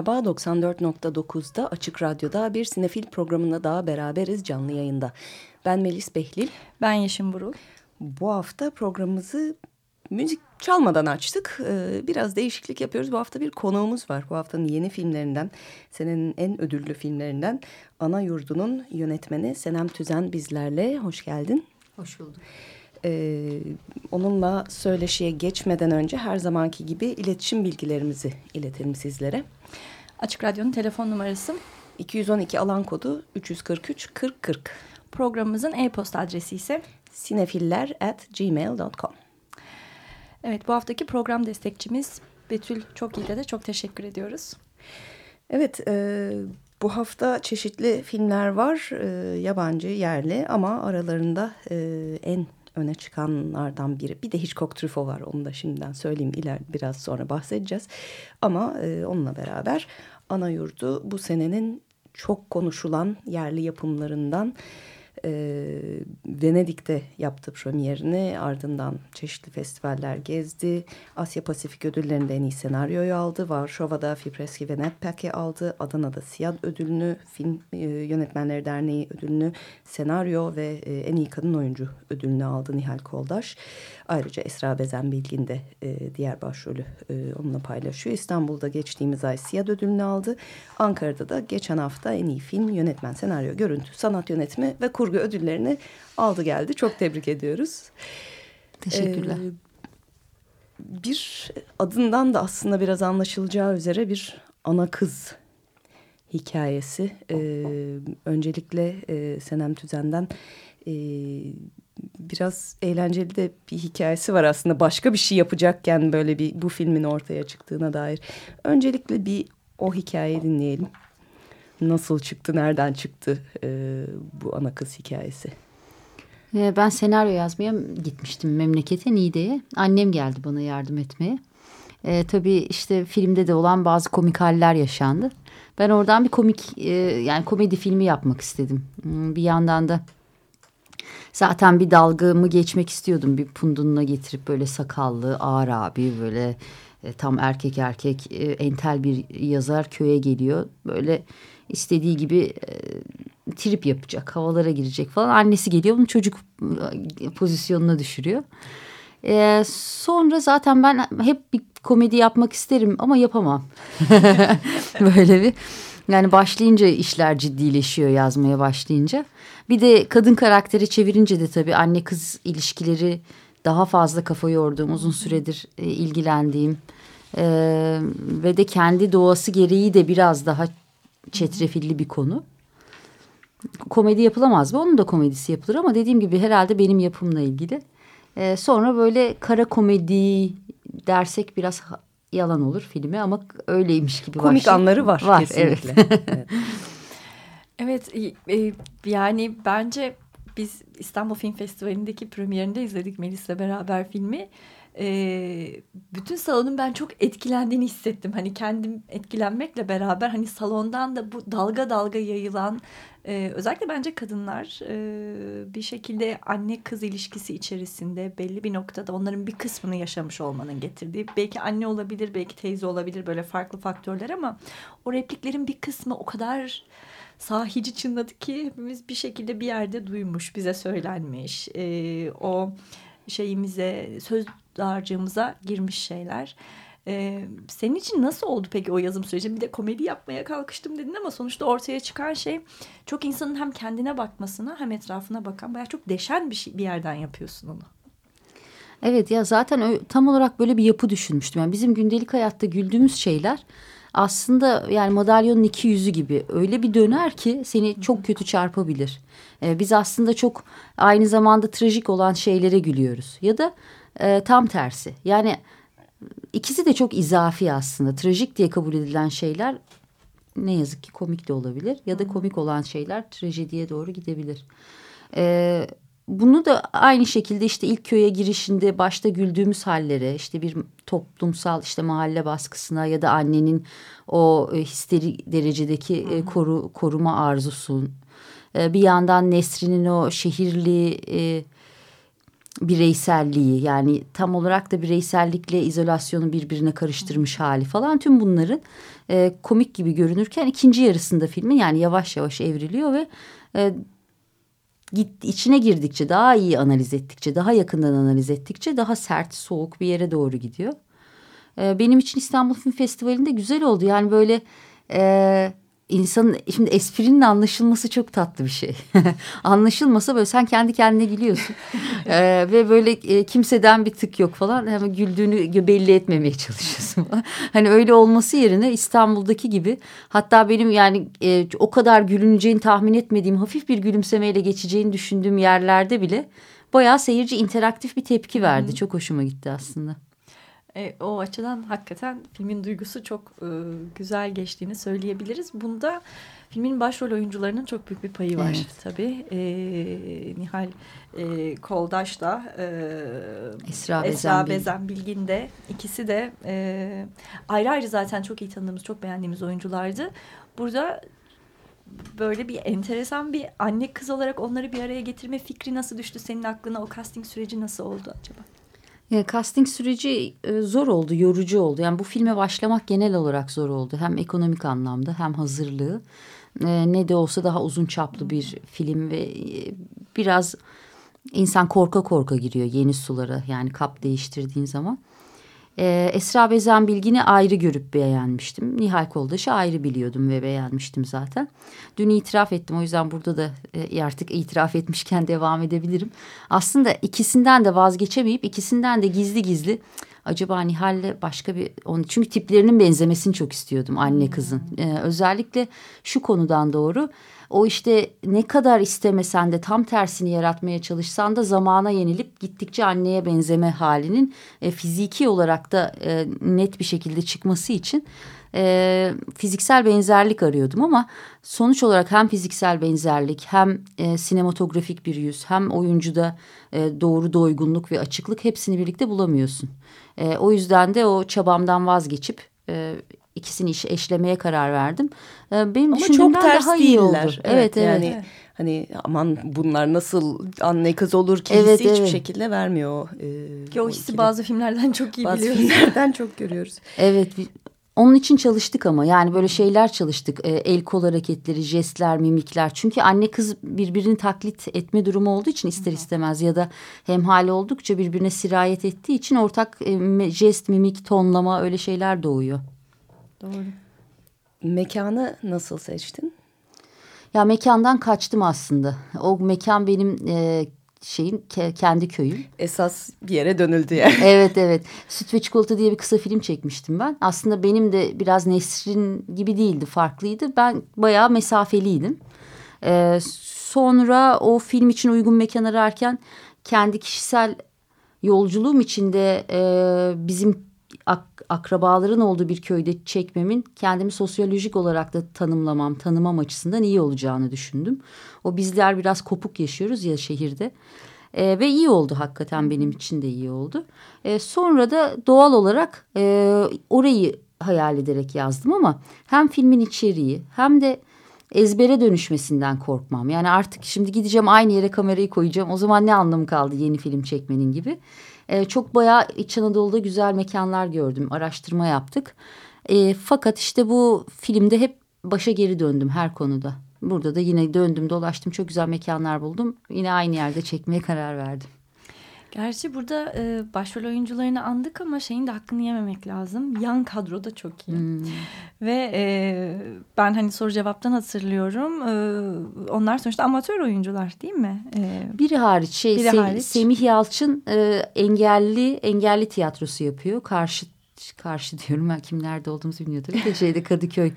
Merhaba 94.9'da Açık Radyo'da bir sinefil programında daha beraberiz canlı yayında. Ben Melis Behlil. Ben Yeşim Burul. Bu hafta programımızı müzik çalmadan açtık. Ee, biraz değişiklik yapıyoruz. Bu hafta bir konuğumuz var. Bu haftanın yeni filmlerinden, senenin en ödüllü filmlerinden Ana Yurdu'nun yönetmeni Senem Tüzen bizlerle. Hoş geldin. Hoş bulduk. Ee, onunla söyleşiye geçmeden önce her zamanki gibi iletişim bilgilerimizi iletelim sizlere. Açık Radyo'nun telefon numarası 212 alan kodu 343 40 40. Programımızın e-posta adresi ise sinefiller at gmail.com. Evet bu haftaki program destekçimiz Betül çok iyi de çok teşekkür ediyoruz. Evet e, bu hafta çeşitli filmler var e, yabancı yerli ama aralarında e, en öne çıkanlardan biri. Bir de Hitchcock Truffaut var onu da şimdiden söyleyeyim iler biraz sonra bahsedeceğiz. Ama e, onunla beraber ana yurdu bu senenin çok konuşulan yerli yapımlarından e, Venedik'te yaptı premierini ardından çeşitli festivaller gezdi. Asya Pasifik ödüllerinde en iyi senaryoyu aldı. Varşova'da Fipreski ve Netpak'i aldı. Adana'da Siyad ödülünü, Film e, Yönetmenleri Derneği ödülünü, senaryo ve e, en iyi kadın oyuncu ödülünü aldı Nihal Koldaş. Ayrıca Esra Bezen Bilgin de e, diğer başrolü e, onunla paylaşıyor. İstanbul'da geçtiğimiz ay Siyad ödülünü aldı. Ankara'da da geçen hafta en iyi film, yönetmen, senaryo, görüntü, sanat yönetimi ve kurgu ödüllerini aldı geldi. Çok tebrik ediyoruz. Teşekkürler. Ee, bir adından da aslında biraz anlaşılacağı üzere bir ana kız hikayesi. Ee, öncelikle e, Senem Tüzen'den e, biraz eğlenceli de bir hikayesi var aslında. Başka bir şey yapacakken böyle bir bu filmin ortaya çıktığına dair. Öncelikle bir o hikayeyi dinleyelim. Nasıl çıktı, nereden çıktı e, bu ana kız hikayesi? Ee, ben senaryo yazmaya gitmiştim memlekete Niğde'ye. Annem geldi bana yardım etmeye. Ee, tabii işte filmde de olan bazı komik haller yaşandı. Ben oradan bir komik e, yani komedi filmi yapmak istedim. Hmm, bir yandan da zaten bir dalgamı geçmek istiyordum. Bir pundununa getirip böyle sakallı ağır abi böyle e, tam erkek erkek e, entel bir yazar köye geliyor. Böyle istediği gibi e, trip yapacak, havalara girecek falan. Annesi geliyor bunu çocuk e, pozisyonuna düşürüyor. E, sonra zaten ben hep bir komedi yapmak isterim ama yapamam. Böyle bir yani başlayınca işler ciddileşiyor yazmaya başlayınca. Bir de kadın karakteri çevirince de tabii anne kız ilişkileri daha fazla kafa yorduğum, uzun süredir e, ilgilendiğim e, ve de kendi doğası gereği de biraz daha çetrefilli bir konu. Komedi yapılamaz mı? Onun da komedisi yapılır ama dediğim gibi herhalde benim yapımla ilgili. Ee, sonra böyle kara komedi dersek biraz yalan olur filmi ama öyleymiş gibi. Komik başlıyor. anları var, var kesinlikle. Evet. evet e, yani bence biz İstanbul Film Festivali'ndeki premierinde izledik Melis'le beraber filmi e, bütün salonun ben çok etkilendiğini hissettim. Hani kendim etkilenmekle beraber hani salondan da bu dalga dalga yayılan e, özellikle bence kadınlar e, bir şekilde anne kız ilişkisi içerisinde belli bir noktada onların bir kısmını yaşamış olmanın getirdiği belki anne olabilir belki teyze olabilir böyle farklı faktörler ama o repliklerin bir kısmı o kadar sahici çınladı ki hepimiz bir şekilde bir yerde duymuş bize söylenmiş e, o şeyimize söz dağarcığımıza girmiş şeyler. Ee, senin için nasıl oldu peki o yazım süreci? Bir de komedi yapmaya kalkıştım dedin ama sonuçta ortaya çıkan şey çok insanın hem kendine bakmasına hem etrafına bakan baya çok deşen bir, şey, bir yerden yapıyorsun onu. Evet ya zaten tam olarak böyle bir yapı düşünmüştüm. Yani bizim gündelik hayatta güldüğümüz şeyler aslında yani madalyonun iki yüzü gibi öyle bir döner ki seni çok kötü çarpabilir. Ee, biz aslında çok aynı zamanda trajik olan şeylere gülüyoruz. Ya da e, tam tersi. Yani ikisi de çok izafi aslında. Trajik diye kabul edilen şeyler ne yazık ki komik de olabilir. Ya da komik olan şeyler trajediye doğru gidebilir. E, bunu da aynı şekilde işte ilk köye girişinde başta güldüğümüz hallere işte bir toplumsal işte mahalle baskısına ya da annenin o e, histeri derecedeki e, koru, koruma arzusu e, bir yandan Nesrin'in o şehirli e, bireyselliği yani tam olarak da bireysellikle izolasyonu birbirine karıştırmış hali falan tüm bunların e, komik gibi görünürken ikinci yarısında filmin yani yavaş yavaş evriliyor ve e, git, içine girdikçe daha iyi analiz ettikçe daha yakından analiz ettikçe daha sert soğuk bir yere doğru gidiyor. E, benim için İstanbul Film Festivali'nde güzel oldu yani böyle... E, insanın şimdi esprinin anlaşılması çok tatlı bir şey. Anlaşılmasa böyle sen kendi kendine gülüyorsun. ee, ve böyle e, kimseden bir tık yok falan. Hemen güldüğünü belli etmemeye çalışıyorsun. hani öyle olması yerine İstanbul'daki gibi hatta benim yani e, o kadar gülüneceğini tahmin etmediğim hafif bir gülümsemeyle geçeceğini düşündüğüm yerlerde bile bayağı seyirci interaktif bir tepki verdi. -hı. Çok hoşuma gitti aslında. E, o açıdan hakikaten filmin duygusu çok e, güzel geçtiğini söyleyebiliriz. Bunda filmin başrol oyuncularının çok büyük bir payı var evet. tabii. E, Nihal e, Koldaş da e, Esra, Esra Bezen Bilgin de ikisi de e, ayrı ayrı zaten çok iyi tanıdığımız, çok beğendiğimiz oyunculardı. Burada böyle bir enteresan bir anne kız olarak onları bir araya getirme fikri nasıl düştü senin aklına? O casting süreci nasıl oldu acaba? Yani casting süreci e, zor oldu, yorucu oldu. Yani bu filme başlamak genel olarak zor oldu. Hem ekonomik anlamda hem hazırlığı. E, ne de olsa daha uzun çaplı bir film ve e, biraz insan korka korka giriyor yeni sulara. Yani kap değiştirdiğin zaman. Ee, Esra Bezen Bilgin'i ayrı görüp beğenmiştim. Nihal Koldaş'ı ayrı biliyordum ve beğenmiştim zaten. Dün itiraf ettim o yüzden burada da e, artık itiraf etmişken devam edebilirim. Aslında ikisinden de vazgeçemeyip ikisinden de gizli gizli acaba Nihal'le başka bir onu çünkü tiplerinin benzemesini çok istiyordum anne kızın. Ee, özellikle şu konudan doğru o işte ne kadar istemesen de tam tersini yaratmaya çalışsan da zamana yenilip gittikçe anneye benzeme halinin e, fiziki olarak da e, net bir şekilde çıkması için e, fiziksel benzerlik arıyordum ama sonuç olarak hem fiziksel benzerlik hem e, sinematografik bir yüz hem oyuncuda e, doğru doygunluk ve açıklık hepsini birlikte bulamıyorsun. E, o yüzden de o çabamdan vazgeçip e, ikisini iş, eşlemeye karar verdim. Ee, benim Ama çok ters daha iyi oldu. Evet, evet, yani evet. hani aman bunlar nasıl anne kız olur ki evet, hissi evet. hiçbir şekilde vermiyor. E, ki o hissi o bazı filmlerden çok iyi bazı biliyoruz. Bazı filmlerden çok görüyoruz. Evet onun için çalıştık ama yani böyle şeyler çalıştık. E, el kol hareketleri, jestler, mimikler. Çünkü anne kız birbirini taklit etme durumu olduğu için ister istemez ya da hemhali oldukça birbirine sirayet ettiği için ortak e, jest, mimik, tonlama öyle şeyler doğuyor. Doğru. Mekanı nasıl seçtin? Ya mekandan kaçtım aslında. O mekan benim e, şeyin ke, kendi köyüm. Esas bir yere dönüldü yani. evet evet. Süt ve Çikolata diye bir kısa film çekmiştim ben. Aslında benim de biraz Nesrin gibi değildi farklıydı. Ben bayağı mesafeliydim. Ee, sonra o film için uygun mekan ararken kendi kişisel yolculuğum içinde e, bizim ak akrabaların olduğu bir köyde çekmemin kendimi sosyolojik olarak da tanımlamam, tanımam açısından iyi olacağını düşündüm. O bizler biraz kopuk yaşıyoruz ya şehirde. E, ve iyi oldu hakikaten benim için de iyi oldu. E, sonra da doğal olarak e, orayı hayal ederek yazdım ama hem filmin içeriği hem de ezbere dönüşmesinden korkmam. Yani artık şimdi gideceğim aynı yere kamerayı koyacağım. O zaman ne anlamı kaldı yeni film çekmenin gibi. E, çok bayağı İç Anadolu'da güzel mekanlar gördüm. Araştırma yaptık. E, fakat işte bu filmde hep başa geri döndüm her konuda. Burada da yine döndüm dolaştım çok güzel mekanlar buldum. Yine aynı yerde çekmeye karar verdim. Gerçi burada e, başrol oyuncularını andık ama şeyin de hakkını yememek lazım. Yan kadro da çok iyi. Hmm. Ve e, ben hani soru cevaptan hatırlıyorum. E, onlar sonuçta amatör oyuncular değil mi? E, biri hariç şey biri Se hariç. Semih Yalçın e, engelli engelli tiyatrosu yapıyor. Karşı karşı diyorum ben kim nerede olduğumuzu bilmiyor tabii de şeyde Kadıköy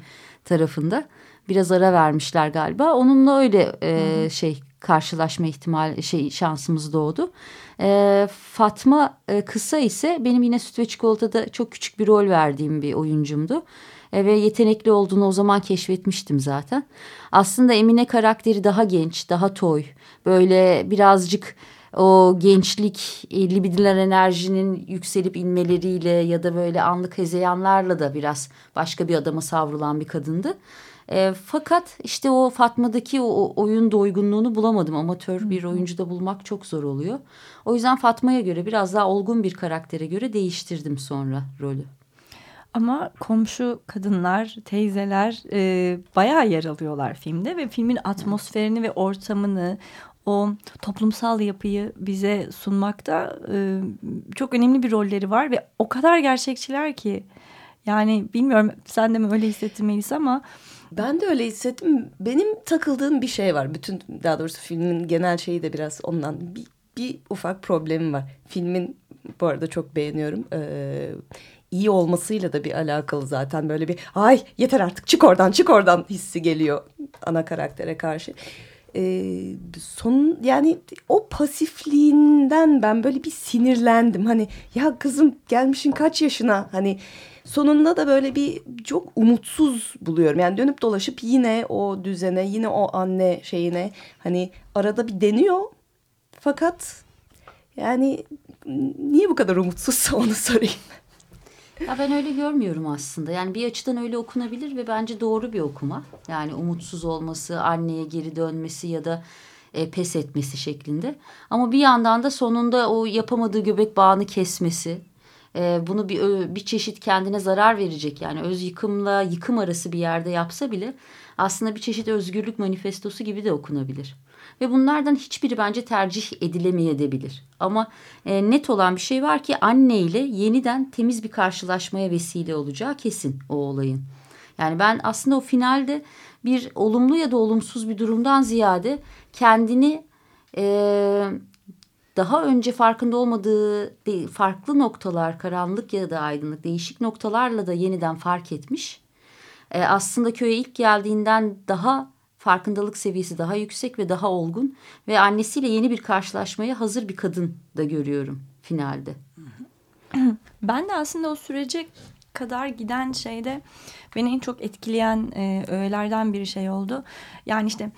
tarafında. Biraz ara vermişler galiba. Onunla öyle e, şey karşılaşma ihtimal şey şansımız doğdu. E, Fatma e, Kısa ise benim yine Süt ve Çikolata'da çok küçük bir rol verdiğim bir oyuncumdu. E, ve yetenekli olduğunu o zaman keşfetmiştim zaten. Aslında Emine karakteri daha genç, daha toy. Böyle birazcık o gençlik, e, libidiler enerjinin yükselip inmeleriyle ya da böyle anlık hezeyanlarla da biraz başka bir adama savrulan bir kadındı. E, fakat işte o Fatma'daki o oyun doygunluğunu bulamadım. Amatör bir oyuncuda bulmak çok zor oluyor. O yüzden Fatma'ya göre biraz daha olgun bir karaktere göre değiştirdim sonra rolü. Ama komşu kadınlar, teyzeler e, bayağı yer alıyorlar filmde ve filmin atmosferini ve ortamını, o toplumsal yapıyı bize sunmakta e, çok önemli bir rolleri var ve o kadar gerçekçiler ki yani bilmiyorum sen de mi öyle hissettin Melis ama ben de öyle hissettim. Benim takıldığım bir şey var. Bütün daha doğrusu filmin genel şeyi de biraz ondan bir, bir ufak problemim var. Filmin bu arada çok beğeniyorum. Ee, iyi olmasıyla da bir alakalı zaten böyle bir ay yeter artık çık oradan çık oradan hissi geliyor ana karaktere karşı. Ee, son yani o pasifliğinden ben böyle bir sinirlendim. Hani ya kızım gelmişin kaç yaşına hani sonunda da böyle bir çok umutsuz buluyorum. Yani dönüp dolaşıp yine o düzene, yine o anne şeyine hani arada bir deniyor. Fakat yani niye bu kadar umutsuzsa onu sorayım. Ya ben öyle görmüyorum aslında. Yani bir açıdan öyle okunabilir ve bence doğru bir okuma. Yani umutsuz olması, anneye geri dönmesi ya da e, pes etmesi şeklinde. Ama bir yandan da sonunda o yapamadığı göbek bağını kesmesi, e, bunu bir bir çeşit kendine zarar verecek yani öz yıkımla yıkım arası bir yerde yapsa bile aslında bir çeşit özgürlük manifestosu gibi de okunabilir. Ve bunlardan hiçbiri bence tercih edilemeyebilir. Ama e, net olan bir şey var ki anne ile yeniden temiz bir karşılaşmaya vesile olacağı kesin o olayın. Yani ben aslında o finalde bir olumlu ya da olumsuz bir durumdan ziyade kendini e, daha önce farkında olmadığı farklı noktalar, karanlık ya da aydınlık değişik noktalarla da yeniden fark etmiş. E, aslında köye ilk geldiğinden daha farkındalık seviyesi daha yüksek ve daha olgun ve annesiyle yeni bir karşılaşmaya hazır bir kadın da görüyorum finalde. Ben de aslında o sürece kadar giden şeyde beni en çok etkileyen e, öğelerden bir şey oldu. Yani işte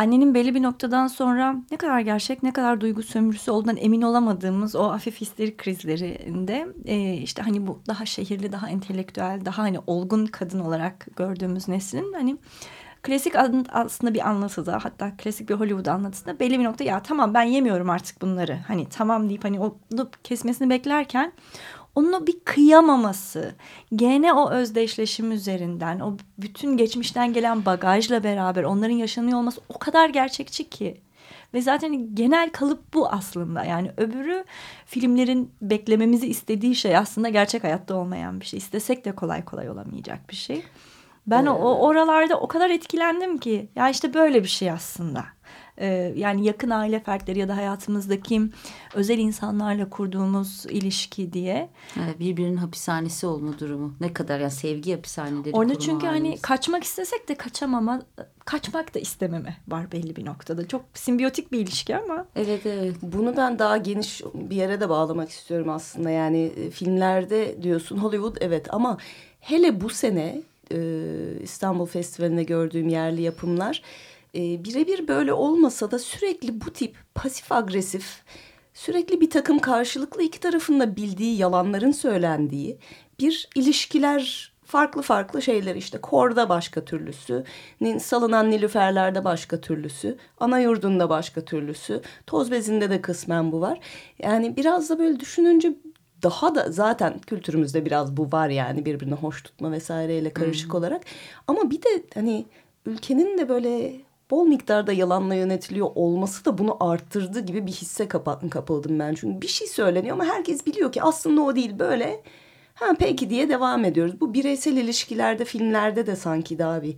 annenin belli bir noktadan sonra ne kadar gerçek ne kadar duygu sömürüsü olduğundan emin olamadığımız o hafif histerik krizlerinde e, işte hani bu daha şehirli daha entelektüel daha hani olgun kadın olarak gördüğümüz neslin hani klasik aslında bir anlatıda hatta klasik bir Hollywood anlatısında belli bir nokta ya tamam ben yemiyorum artık bunları hani tamam deyip hani onu kesmesini beklerken onun bir kıyamaması, gene o özdeşleşim üzerinden, o bütün geçmişten gelen bagajla beraber onların yaşanıyor olması o kadar gerçekçi ki. Ve zaten genel kalıp bu aslında. Yani öbürü filmlerin beklememizi istediği şey aslında gerçek hayatta olmayan bir şey. İstesek de kolay kolay olamayacak bir şey. Ben o, o oralarda o kadar etkilendim ki. Ya işte böyle bir şey aslında. Ee, yani yakın aile fertleri ya da hayatımızdaki özel insanlarla kurduğumuz ilişki diye. Evet, birbirinin hapishanesi olma durumu. Ne kadar ya sevgi hapishaneleri Orada çünkü halimiz. hani kaçmak istesek de kaçamama, kaçmak da istememe var belli bir noktada. Çok simbiyotik bir ilişki ama. Evet evet. Bunu ben daha geniş bir yere de bağlamak istiyorum aslında. Yani e, filmlerde diyorsun Hollywood evet ama hele bu sene e, İstanbul Festivali'nde gördüğüm yerli yapımlar e, birebir böyle olmasa da sürekli bu tip pasif agresif sürekli bir takım karşılıklı iki tarafında bildiği yalanların söylendiği bir ilişkiler farklı farklı şeyler işte korda başka türlüsü, salınan nilüferlerde başka türlüsü, ana yurdunda başka türlüsü, toz bezinde de kısmen bu var. Yani biraz da böyle düşününce daha da zaten kültürümüzde biraz bu var yani birbirine hoş tutma vesaireyle karışık hmm. olarak. Ama bir de hani ülkenin de böyle bol miktarda yalanla yönetiliyor olması da bunu arttırdı gibi bir hisse kapıldım ben. Çünkü bir şey söyleniyor ama herkes biliyor ki aslında o değil böyle. Ha peki diye devam ediyoruz. Bu bireysel ilişkilerde filmlerde de sanki daha bir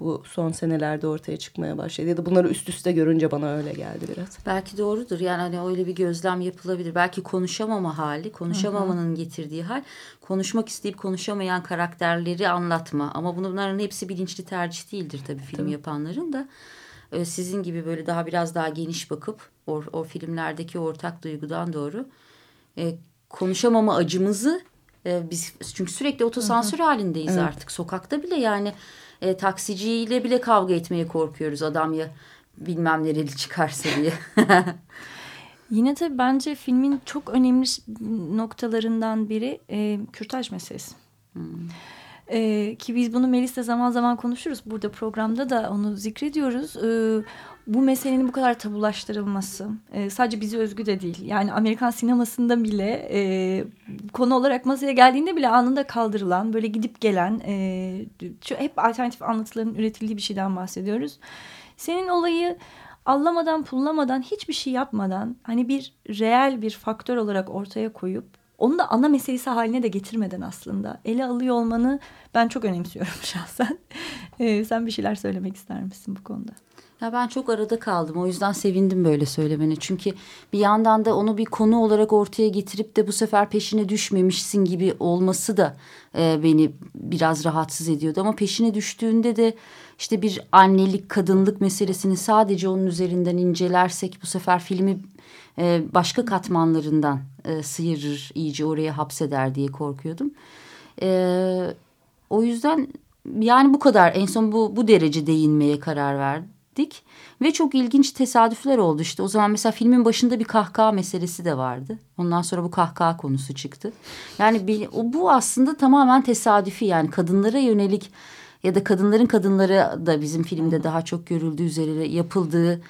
bu son senelerde ortaya çıkmaya başladı. Ya da bunları üst üste görünce bana öyle geldi biraz. Belki doğrudur. Yani hani öyle bir gözlem yapılabilir. Belki konuşamama hali, konuşamamanın Hı -hı. getirdiği hal. Konuşmak isteyip konuşamayan karakterleri anlatma. Ama bunların hepsi bilinçli tercih değildir tabii film tabii. yapanların da. e, sizin gibi böyle daha biraz daha geniş bakıp o, o filmlerdeki ortak duygudan doğru e, konuşamama acımızı e, biz çünkü sürekli otosansür halindeyiz evet. artık sokakta bile yani e, taksiciyle bile kavga etmeye korkuyoruz adam ya bilmem nereli çıkarsa diye. Yine de bence filmin çok önemli noktalarından biri e, kürtaj meselesi. Hmm. E, ki biz bunu Melis'le zaman zaman konuşuruz. Burada programda da onu zikrediyoruz. E, bu meselenin bu kadar tabulaştırılması e, sadece bizi özgü de değil. Yani Amerikan sinemasında bile e, konu olarak masaya geldiğinde bile anında kaldırılan, böyle gidip gelen, e, hep alternatif anlatıların üretildiği bir şeyden bahsediyoruz. Senin olayı allamadan pullamadan hiçbir şey yapmadan hani bir reel bir faktör olarak ortaya koyup onu da ana meselesi haline de getirmeden aslında ele alıyor olmanı ben çok önemsiyorum şahsen. Ee, sen bir şeyler söylemek ister misin bu konuda? Ya ben çok arada kaldım. O yüzden sevindim böyle söylemeni. Çünkü bir yandan da onu bir konu olarak ortaya getirip de bu sefer peşine düşmemişsin gibi olması da e, beni biraz rahatsız ediyordu. Ama peşine düştüğünde de işte bir annelik, kadınlık meselesini sadece onun üzerinden incelersek bu sefer filmi e, başka katmanlarından e, sıyırır, iyice oraya hapseder diye korkuyordum. E, o yüzden yani bu kadar en son bu bu derece değinmeye karar verdik ve çok ilginç tesadüfler oldu işte. O zaman mesela filmin başında bir kahkaha meselesi de vardı. Ondan sonra bu kahkaha konusu çıktı. Yani bu aslında tamamen tesadüfi. Yani kadınlara yönelik ya da kadınların kadınları da bizim filmde daha çok görüldüğü üzere yapıldığı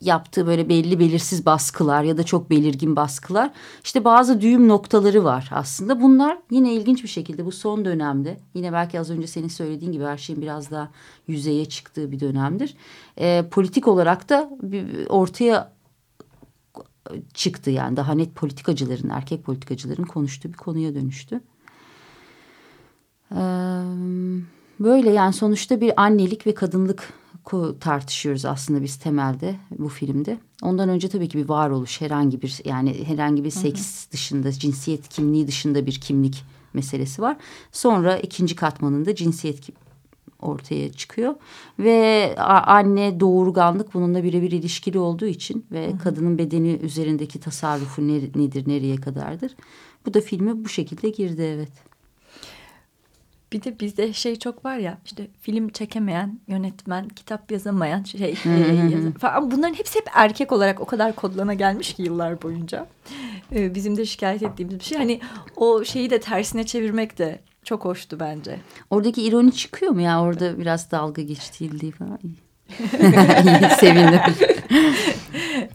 yaptığı böyle belli belirsiz baskılar ya da çok belirgin baskılar. İşte bazı düğüm noktaları var aslında. Bunlar yine ilginç bir şekilde bu son dönemde yine belki az önce senin söylediğin gibi her şeyin biraz daha yüzeye çıktığı bir dönemdir. E, politik olarak da ortaya çıktı yani. Daha net politikacıların erkek politikacıların konuştuğu bir konuya dönüştü. Eee Böyle yani sonuçta bir annelik ve kadınlık tartışıyoruz aslında biz temelde bu filmde. Ondan önce tabii ki bir varoluş herhangi bir yani herhangi bir seks hı hı. dışında cinsiyet kimliği dışında bir kimlik meselesi var. Sonra ikinci katmanında cinsiyet ortaya çıkıyor ve anne doğurganlık bununla birebir ilişkili olduğu için ve hı hı. kadının bedeni üzerindeki tasarrufu nedir nereye kadardır. Bu da filme bu şekilde girdi evet. Bir de bizde şey çok var ya işte film çekemeyen yönetmen, kitap yazamayan şey e, falan. Bunların hepsi hep erkek olarak o kadar kodlana gelmiş ki yıllar boyunca. E, bizim de şikayet ettiğimiz bir şey. Hani o şeyi de tersine çevirmek de çok hoştu bence. Oradaki ironi çıkıyor mu ya orada biraz dalga geçtiğildiği falan. Sevindim.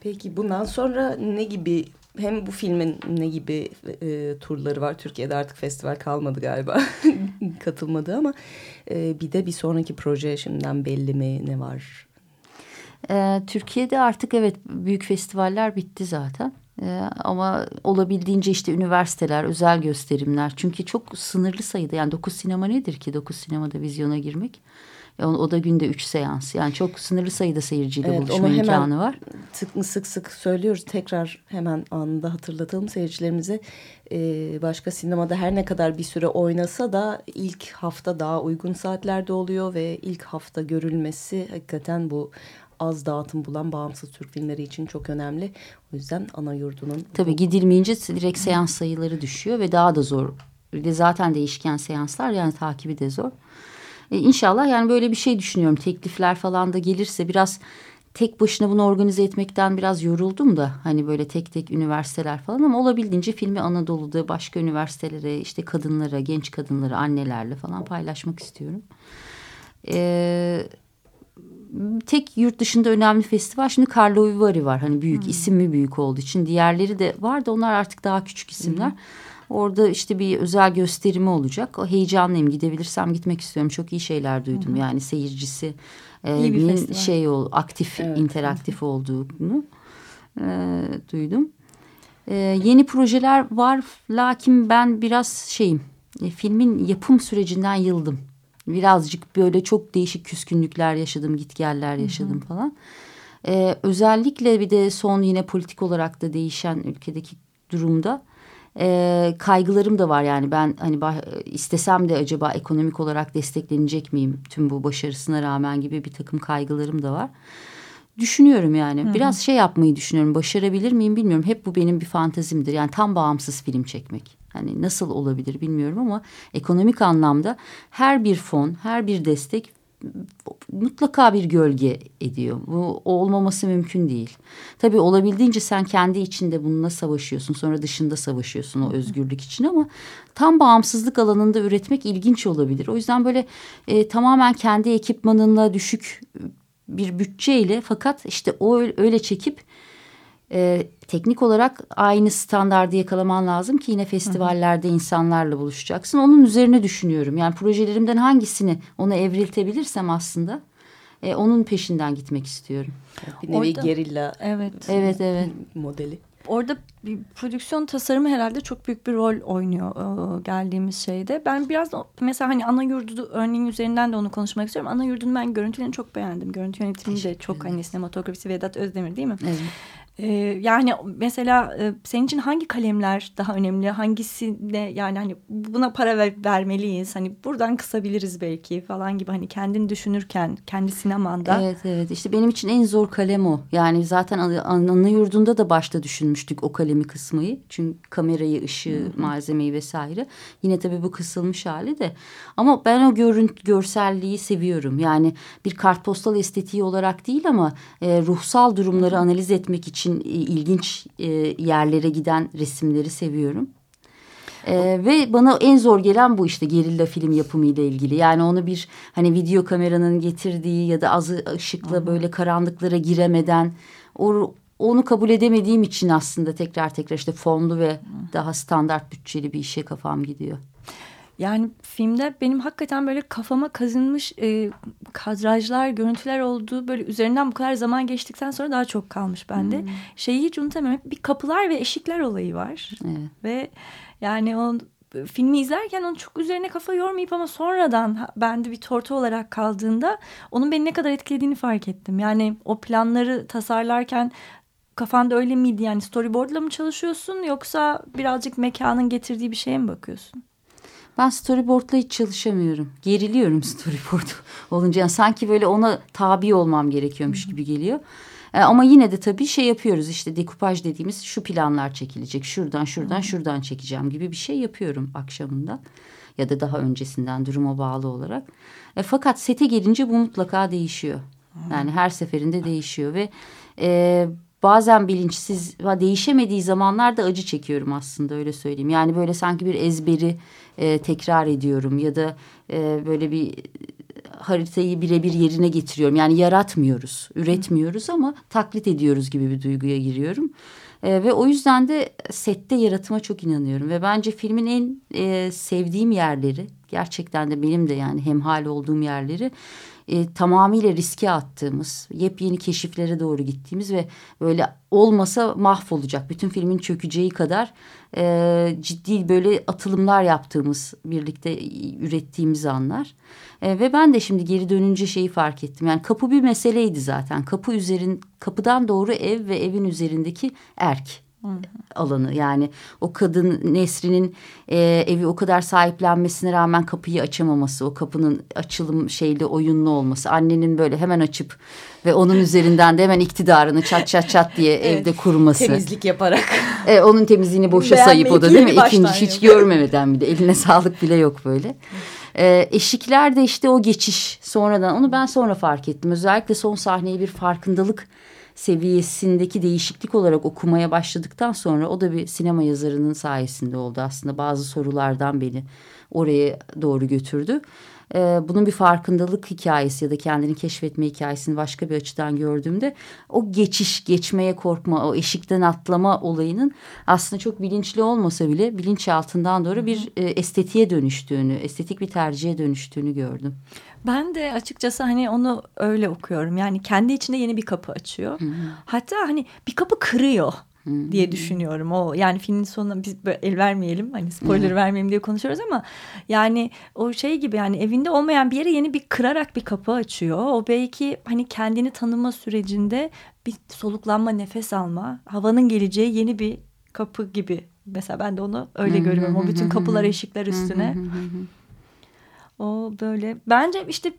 Peki bundan sonra ne gibi hem bu filmin ne gibi e, turları var. Türkiye'de artık festival kalmadı galiba katılmadı ama e, bir de bir sonraki proje şimdiden belli mi ne var? E, Türkiye'de artık evet büyük festivaller bitti zaten. Ee, ama olabildiğince işte üniversiteler, özel gösterimler. Çünkü çok sınırlı sayıda yani dokuz sinema nedir ki dokuz sinemada vizyona girmek? O da günde üç seans. Yani çok sınırlı sayıda seyirciyle evet, buluşma imkanı var. Sık sık sık söylüyoruz. Tekrar hemen anında hatırlatalım seyircilerimize. Ee, başka sinemada her ne kadar bir süre oynasa da ilk hafta daha uygun saatlerde oluyor ve ilk hafta görülmesi hakikaten bu az dağıtım bulan bağımsız Türk filmleri için çok önemli. O yüzden ana yurdunun... Tabii gidilmeyince direkt seans sayıları düşüyor ve daha da zor. Bir de zaten değişken seanslar yani takibi de zor. E, inşallah yani böyle bir şey düşünüyorum. Teklifler falan da gelirse biraz tek başına bunu organize etmekten biraz yoruldum da hani böyle tek tek üniversiteler falan ama olabildiğince filmi Anadolu'da başka üniversitelere işte kadınlara genç kadınlara annelerle falan paylaşmak istiyorum. Ee, tek yurt dışında önemli festival şimdi Carlo Vivari var hani büyük hmm. isim mi büyük olduğu için diğerleri de var da onlar artık daha küçük isimler. Hmm. Orada işte bir özel gösterimi olacak. O heyecanlıyım. Gidebilirsem gitmek istiyorum. Çok iyi şeyler duydum. Hı. Yani seyircisi e, şey ol aktif, evet. interaktif olduğunu e, duydum. E, yeni projeler var. Lakin ben biraz şeyim. E, filmin yapım sürecinden yıldım. Birazcık böyle çok değişik küskünlükler yaşadım, gitgeller yaşadım hı. falan. Ee, özellikle bir de son yine politik olarak da değişen ülkedeki durumda e, kaygılarım da var yani ben hani istesem de acaba ekonomik olarak desteklenecek miyim tüm bu başarısına rağmen gibi bir takım kaygılarım da var. Düşünüyorum yani Hı -hı. biraz şey yapmayı düşünüyorum başarabilir miyim bilmiyorum hep bu benim bir fantazimdir yani tam bağımsız film çekmek. Hani nasıl olabilir bilmiyorum ama ekonomik anlamda her bir fon, her bir destek mutlaka bir gölge ediyor. Bu olmaması mümkün değil. Tabii olabildiğince sen kendi içinde bununla savaşıyorsun. Sonra dışında savaşıyorsun o özgürlük için ama tam bağımsızlık alanında üretmek ilginç olabilir. O yüzden böyle e, tamamen kendi ekipmanınla düşük bir bütçeyle fakat işte o öyle çekip e, teknik olarak aynı standardı yakalaman lazım ki yine festivallerde insanlarla buluşacaksın. Onun üzerine düşünüyorum. Yani projelerimden hangisini ona evriltebilirsem aslında e, onun peşinden gitmek istiyorum. Bir nevi Orada, gerilla evet. Evet, evet. modeli. Orada bir prodüksiyon tasarımı herhalde çok büyük bir rol oynuyor e, geldiğimiz şeyde. Ben biraz da, mesela hani ana yurdu örneğin üzerinden de onu konuşmak istiyorum. Ana yurdun ben görüntülerini çok beğendim. Görüntü yönetimini de çok hani sinematografisi Vedat Özdemir değil mi? Evet. Ee, yani mesela e, senin için hangi kalemler daha önemli? Hangisinde yani hani buna para ver, vermeliyiz? Hani buradan kısabiliriz belki falan gibi hani kendini düşünürken kendi sinemanda. Evet evet işte benim için en zor kalem o. Yani zaten ana yurdunda da başta düşünmüştük o kalemi kısmayı. Çünkü kamerayı, ışığı, Hı -hı. malzemeyi vesaire. Yine tabii bu kısılmış hali de. Ama ben o görüntü, görselliği seviyorum. Yani bir kartpostal estetiği olarak değil ama e, ruhsal durumları -hı. analiz etmek için için ilginç e, yerlere giden resimleri seviyorum. Ee, ve bana en zor gelen bu işte gerilla film yapımı ile ilgili. Yani onu bir hani video kameranın getirdiği ya da az ışıkla Aha. böyle karanlıklara giremeden o, onu kabul edemediğim için aslında tekrar tekrar işte fonlu ve daha standart bütçeli bir işe kafam gidiyor. Yani filmde benim hakikaten böyle kafama kazınmış e, kadrajlar, görüntüler olduğu böyle üzerinden bu kadar zaman geçtikten sonra daha çok kalmış bende. Hmm. Şeyi hiç unutamıyorum. Bir kapılar ve eşikler olayı var. Evet. Ve yani o filmi izlerken onu çok üzerine kafa yormayıp ama sonradan bende bir tortu olarak kaldığında onun beni ne kadar etkilediğini fark ettim. Yani o planları tasarlarken kafanda öyle miydi yani storyboardla mı çalışıyorsun yoksa birazcık mekanın getirdiği bir şeye mi bakıyorsun? Ben storyboardla hiç çalışamıyorum. Geriliyorum storyboard olunca. Yani sanki böyle ona tabi olmam gerekiyormuş gibi geliyor. E, ama yine de tabii şey yapıyoruz işte dekupaj dediğimiz şu planlar çekilecek. Şuradan şuradan şuradan çekeceğim gibi bir şey yapıyorum akşamında. Ya da daha öncesinden duruma bağlı olarak. E, fakat sete gelince bu mutlaka değişiyor. Yani her seferinde değişiyor ve e, bazen bilinçsiz değişemediği zamanlarda acı çekiyorum aslında öyle söyleyeyim. Yani böyle sanki bir ezberi e, tekrar ediyorum ya da e, böyle bir haritayı birebir yerine getiriyorum. Yani yaratmıyoruz, üretmiyoruz ama taklit ediyoruz gibi bir duyguya giriyorum. E, ve o yüzden de sette yaratıma çok inanıyorum. Ve bence filmin en e, sevdiğim yerleri gerçekten de benim de yani hemhal olduğum yerleri e, tamamıyla riske attığımız, yepyeni keşiflere doğru gittiğimiz ve böyle olmasa mahvolacak. Bütün filmin çökeceği kadar e, ciddi böyle atılımlar yaptığımız, birlikte ürettiğimiz anlar. E, ve ben de şimdi geri dönünce şeyi fark ettim. Yani kapı bir meseleydi zaten. Kapı üzerin, kapıdan doğru ev ve evin üzerindeki erk alanı. Yani o kadın Nesrin'in e, evi o kadar sahiplenmesine rağmen kapıyı açamaması o kapının açılım şeyli oyunlu olması annenin böyle hemen açıp ve onun üzerinden de hemen iktidarını çat çat çat diye evet, evde kurması. Temizlik yaparak. E, onun temizliğini boşa sayıp o da değil mi? ikinci hiç görmemeden bir de eline sağlık bile yok böyle. E, eşikler de işte o geçiş sonradan onu ben sonra fark ettim. Özellikle son sahneyi bir farkındalık seviyesindeki değişiklik olarak okumaya başladıktan sonra o da bir sinema yazarının sayesinde oldu aslında. Bazı sorulardan beni oraya doğru götürdü. Ee, bunun bir farkındalık hikayesi ya da kendini keşfetme hikayesini başka bir açıdan gördüğümde o geçiş, geçmeye korkma, o eşikten atlama olayının aslında çok bilinçli olmasa bile bilinçaltından doğru bir e, estetiğe dönüştüğünü, estetik bir tercihe dönüştüğünü gördüm. Ben de açıkçası hani onu öyle okuyorum. Yani kendi içinde yeni bir kapı açıyor. Hı hı. Hatta hani bir kapı kırıyor diye düşünüyorum. O yani filmin sonuna biz böyle el vermeyelim hani spoiler vermeyelim diye konuşuyoruz ama yani o şey gibi yani evinde olmayan bir yere yeni bir kırarak bir kapı açıyor. O belki hani kendini tanıma sürecinde bir soluklanma, nefes alma, havanın geleceği yeni bir kapı gibi Mesela ben de onu öyle görüyorum. O bütün kapılar eşikler üstüne. O böyle bence işte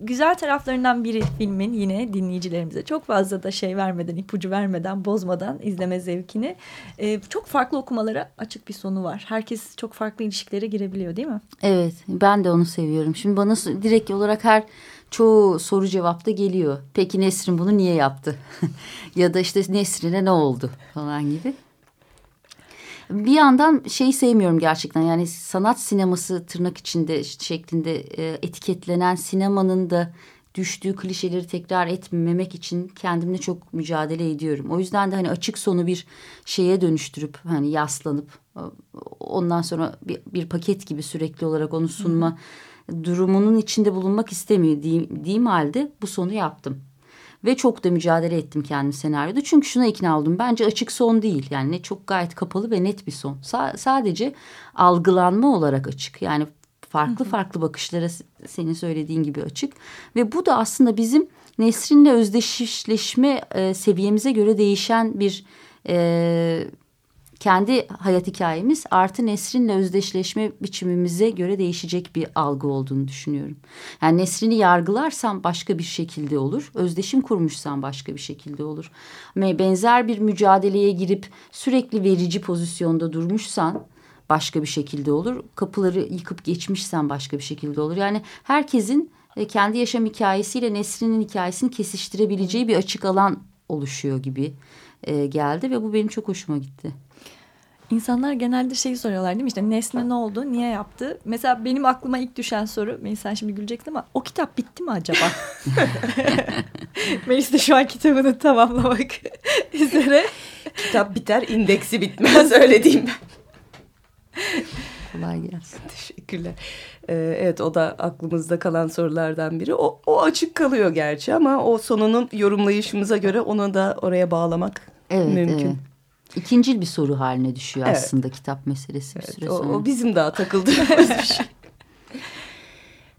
güzel taraflarından biri filmin yine dinleyicilerimize çok fazla da şey vermeden ipucu vermeden bozmadan izleme zevkini ee, çok farklı okumalara açık bir sonu var. Herkes çok farklı ilişkilere girebiliyor değil mi? Evet ben de onu seviyorum. Şimdi bana direkt olarak her çoğu soru cevapta geliyor. Peki Nesrin bunu niye yaptı? ya da işte Nesrin'e ne oldu falan gibi bir yandan şeyi sevmiyorum gerçekten yani sanat sineması tırnak içinde şeklinde e, etiketlenen sinemanın da düştüğü klişeleri tekrar etmemek için kendimle çok mücadele ediyorum. O yüzden de hani açık sonu bir şeye dönüştürüp hani yaslanıp ondan sonra bir, bir paket gibi sürekli olarak onu sunma Hı. durumunun içinde bulunmak diyeyim halde bu sonu yaptım. Ve çok da mücadele ettim kendi senaryoda. Çünkü şuna ikna oldum. Bence açık son değil. Yani ne çok gayet kapalı ve net bir son. Sa sadece algılanma olarak açık. Yani farklı farklı bakışlara senin söylediğin gibi açık. Ve bu da aslında bizim Nesrin'le özdeşleşme e, seviyemize göre değişen bir e, kendi hayat hikayemiz artı Nesrin'le özdeşleşme biçimimize göre değişecek bir algı olduğunu düşünüyorum. Yani Nesrin'i yargılarsam başka bir şekilde olur. Özdeşim kurmuşsam başka bir şekilde olur. Benzer bir mücadeleye girip sürekli verici pozisyonda durmuşsan başka bir şekilde olur. Kapıları yıkıp geçmişsen başka bir şekilde olur. Yani herkesin e, kendi yaşam hikayesiyle Nesrin'in hikayesini kesiştirebileceği bir açık alan oluşuyor gibi e, geldi ve bu benim çok hoşuma gitti. İnsanlar genelde şeyi soruyorlar değil mi? İşte Nesne ne oldu? Niye yaptı? Mesela benim aklıma ilk düşen soru, Melis sen şimdi güleceksin ama o kitap bitti mi acaba? Melis de şu an kitabını tamamlamak üzere. Kitap biter, indeksi bitmez öyle diyeyim ben. Kolay gelsin. Teşekkürler. Ee, evet o da aklımızda kalan sorulardan biri. O, o açık kalıyor gerçi ama o sonunun yorumlayışımıza göre onu da oraya bağlamak evet, mümkün. Evet. İkincil bir soru haline düşüyor evet. aslında kitap meselesi bir evet, süre sonra. O, o bizim daha takıldığımız bir şey.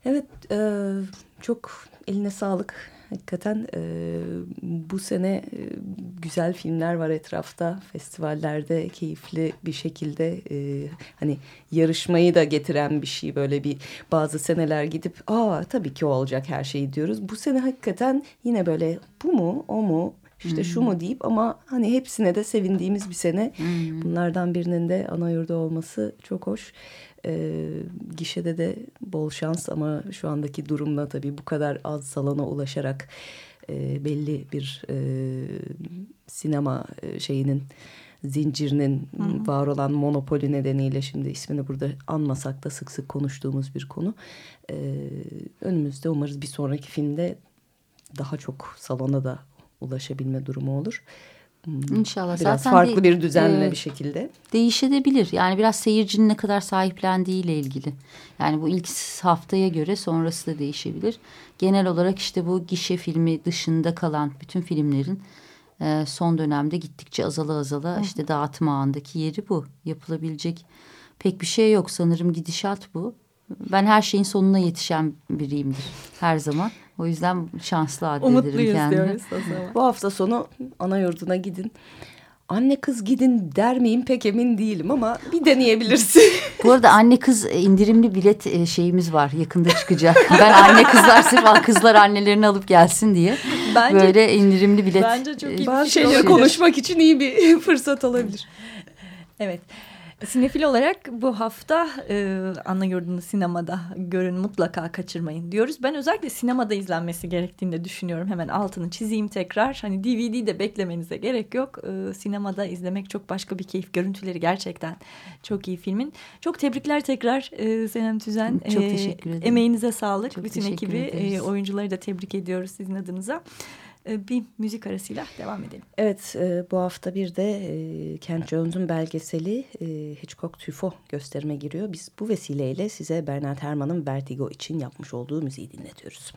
Evet e, çok eline sağlık. Hakikaten e, bu sene e, güzel filmler var etrafta. Festivallerde keyifli bir şekilde e, hani yarışmayı da getiren bir şey. Böyle bir bazı seneler gidip aa tabii ki o olacak her şeyi diyoruz. Bu sene hakikaten yine böyle bu mu o mu işte hmm. şu mu deyip ama hani hepsine de sevindiğimiz bir sene. Hmm. Bunlardan birinin de ana yurda olması çok hoş. E, gişede de bol şans ama şu andaki durumla tabii bu kadar az salona ulaşarak e, belli bir e, sinema e, şeyinin zincirinin Hı var olan monopoli nedeniyle şimdi ismini burada anmasak da sık sık konuştuğumuz bir konu. Ee, önümüzde umarız bir sonraki filmde daha çok salona da ulaşabilme durumu olur. Hmm, İnşallah. Biraz Zaten farklı de, bir düzenle e, bir şekilde. Değişebilir. Yani biraz seyircinin ne kadar sahiplendiği ile ilgili. Yani bu ilk haftaya göre sonrası da değişebilir. Genel olarak işte bu gişe filmi dışında kalan bütün filmlerin e, son dönemde gittikçe azala azala Hı. işte dağıtım ağındaki yeri bu. Yapılabilecek pek bir şey yok. Sanırım gidişat bu. Ben her şeyin sonuna yetişen biriyimdir her zaman. O yüzden şanslı addederim Umutluyuz kendimi. diyoruz o zaman. Bu hafta sonu ana yurduna gidin. Anne kız gidin der miyim pek emin değilim ama bir deneyebilirsin. Bu arada anne kız e, indirimli bilet e, şeyimiz var yakında çıkacak. Ben anne kızlar sırf kızlar annelerini alıp gelsin diye bence, böyle indirimli bilet. Bence çok iyi. Bazı şeyleri konuşmak için iyi bir fırsat olabilir. Evet. Sinefil olarak bu hafta e, ana yurdunu sinemada görün mutlaka kaçırmayın diyoruz. Ben özellikle sinemada izlenmesi gerektiğini de düşünüyorum. Hemen altını çizeyim tekrar. Hani DVD de beklemenize gerek yok. E, sinemada izlemek çok başka bir keyif. Görüntüleri gerçekten çok iyi filmin. Çok tebrikler tekrar e, Senem Tüzen. Çok e, teşekkür ederim. Emeğinize sağlık. Çok Bütün ekibi, e, oyuncuları da tebrik ediyoruz sizin adınıza. E, bir müzik arasıyla devam edelim. Evet e, bu hafta bir de e, Kent Jones'un belgeseli e, Hitchcock Tufo gösterime giriyor. Biz bu vesileyle size Bernard Herrmann'ın Vertigo için yapmış olduğu müziği dinletiyoruz.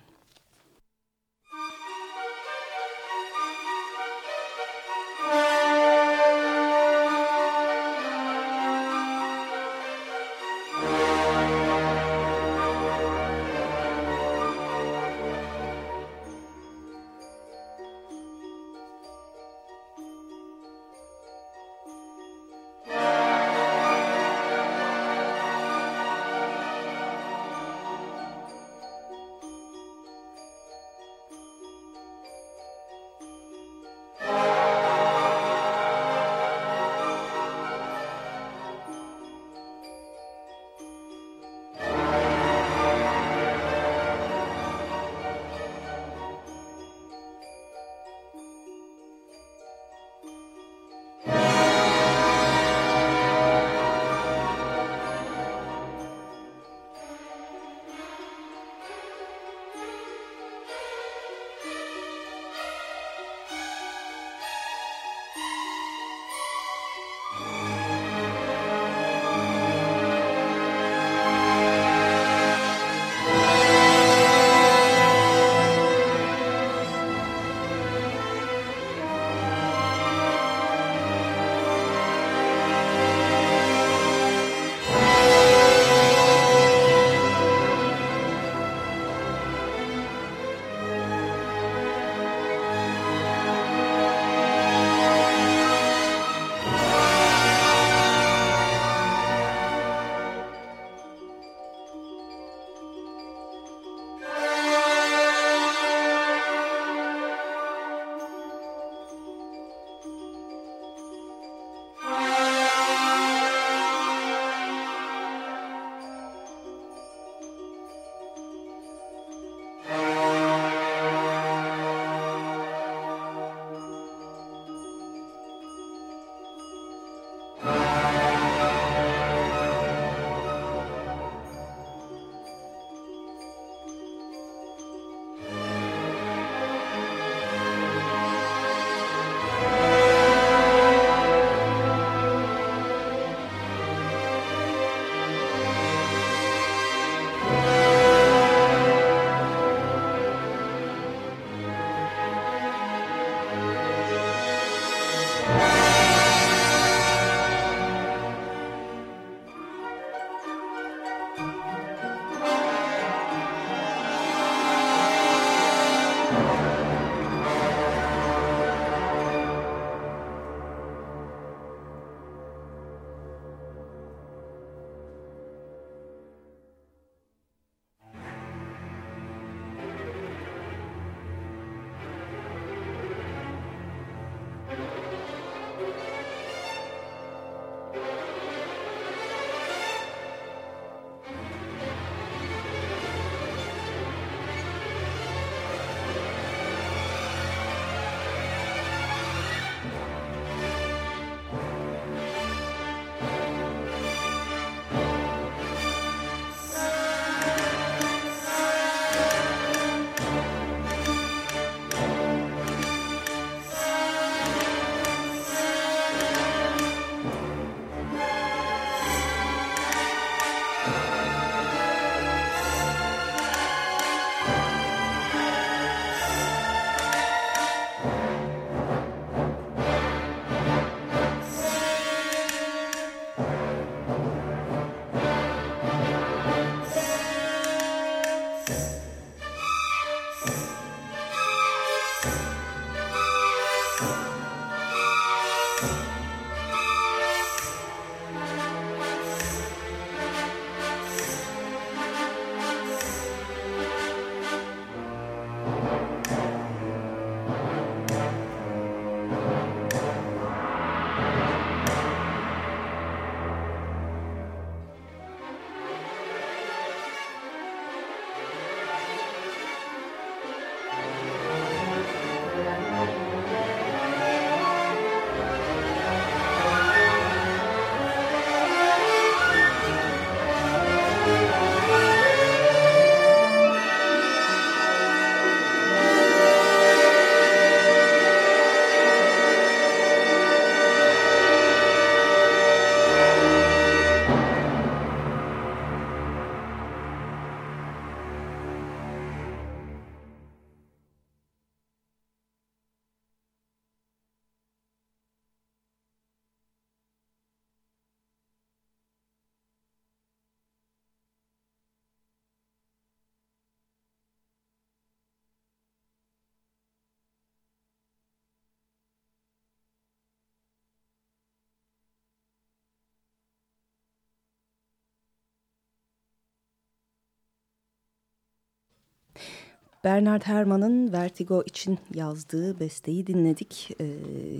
Bernard Herrmann'ın Vertigo için yazdığı besteyi dinledik. E,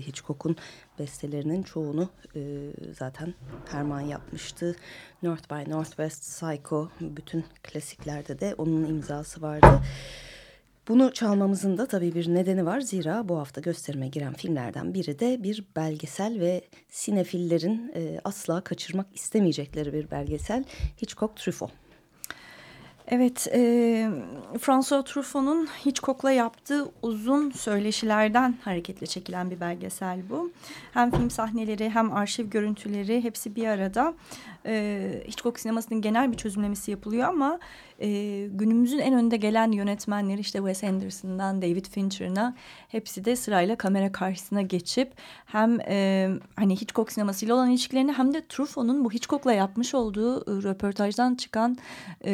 Hitchcock'un bestelerinin çoğunu e, zaten Herrmann yapmıştı. North by Northwest, Psycho bütün klasiklerde de onun imzası vardı. Bunu çalmamızın da tabii bir nedeni var. Zira bu hafta gösterime giren filmlerden biri de bir belgesel ve sinefillerin e, asla kaçırmak istemeyecekleri bir belgesel Hitchcock Truffaut. Evet, e, François Truffaut'un Hitchcock'la yaptığı uzun söyleşilerden hareketle çekilen bir belgesel bu. Hem film sahneleri hem arşiv görüntüleri hepsi bir arada. E, Hitchcock sinemasının genel bir çözümlemesi yapılıyor ama e, günümüzün en önde gelen yönetmenleri işte Wes Anderson'dan David Fincher'ına hepsi de sırayla kamera karşısına geçip hem e, hani Hitchcock sinemasıyla olan ilişkilerini hem de Truffaut'un bu Hitchcock'la yapmış olduğu e, röportajdan çıkan e,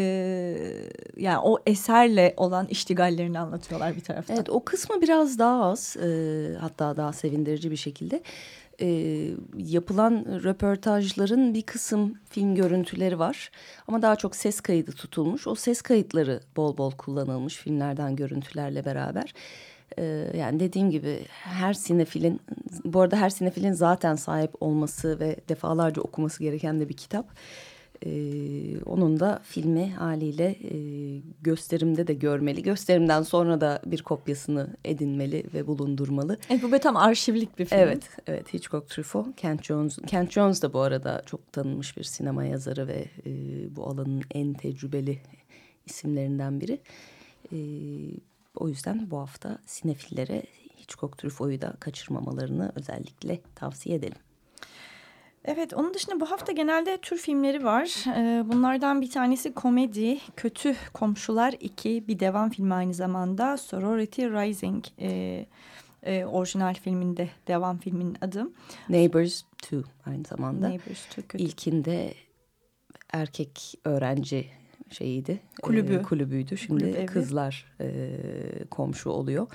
yani o eserle olan iştigallerini anlatıyorlar bir taraftan. Evet o kısmı biraz daha az e, hatta daha sevindirici bir şekilde e, yapılan röportajların bir kısım film görüntüleri var. Ama daha çok ses kaydı tutulmuş. O ses kayıtları bol bol kullanılmış filmlerden görüntülerle beraber. E, yani dediğim gibi her sinefilin, bu arada her sinefilin zaten sahip olması ve defalarca okuması gereken de bir kitap. Ee, onun da filmi haliyle e, gösterimde de görmeli. Gösterimden sonra da bir kopyasını edinmeli ve bulundurmalı. Evet, bu tam arşivlik bir film. Evet, evet Hitchcock Truffaut. Kent Jones, Kent Jones da bu arada çok tanınmış bir sinema yazarı ve e, bu alanın en tecrübeli isimlerinden biri. E, o yüzden bu hafta sinefillere Hitchcock Truffaut'u da kaçırmamalarını özellikle tavsiye edelim. Evet onun dışında bu hafta genelde tür filmleri var. Ee, bunlardan bir tanesi komedi, Kötü Komşular 2 bir devam filmi aynı zamanda. Sorority Rising e, e, orijinal filminde devam filmin adı. Neighbors 2 aynı zamanda. Neighbors 2 kötü. İlkinde erkek öğrenci şeyiydi. Kulübü. E, kulübüydü. Şimdi Kulüp evi. kızlar e, komşu oluyor.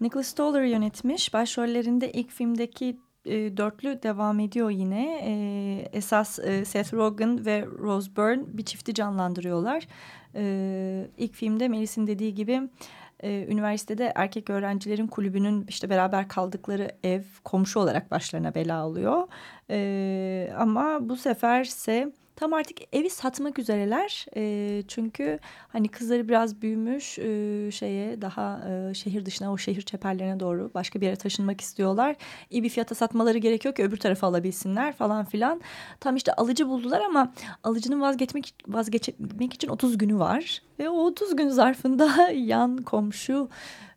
Nicholas Stoller yönetmiş. Başrollerinde ilk filmdeki e, dörtlü devam ediyor yine. E, esas e, Seth Rogen ve Rose Byrne bir çifti canlandırıyorlar. E, ilk filmde Melis'in dediği gibi e, üniversitede erkek öğrencilerin kulübünün işte beraber kaldıkları ev komşu olarak başlarına bela oluyor. E, ama bu seferse tam artık evi satmak üzereler. E, çünkü hani kızları biraz büyümüş e, şeye daha e, şehir dışına o şehir çeperlerine doğru başka bir yere taşınmak istiyorlar. İyi bir fiyata satmaları gerekiyor ki öbür tarafa alabilsinler falan filan. Tam işte alıcı buldular ama alıcının vazgeçmek vazgeçmek için 30 günü var. Ve o 30 gün zarfında yan komşu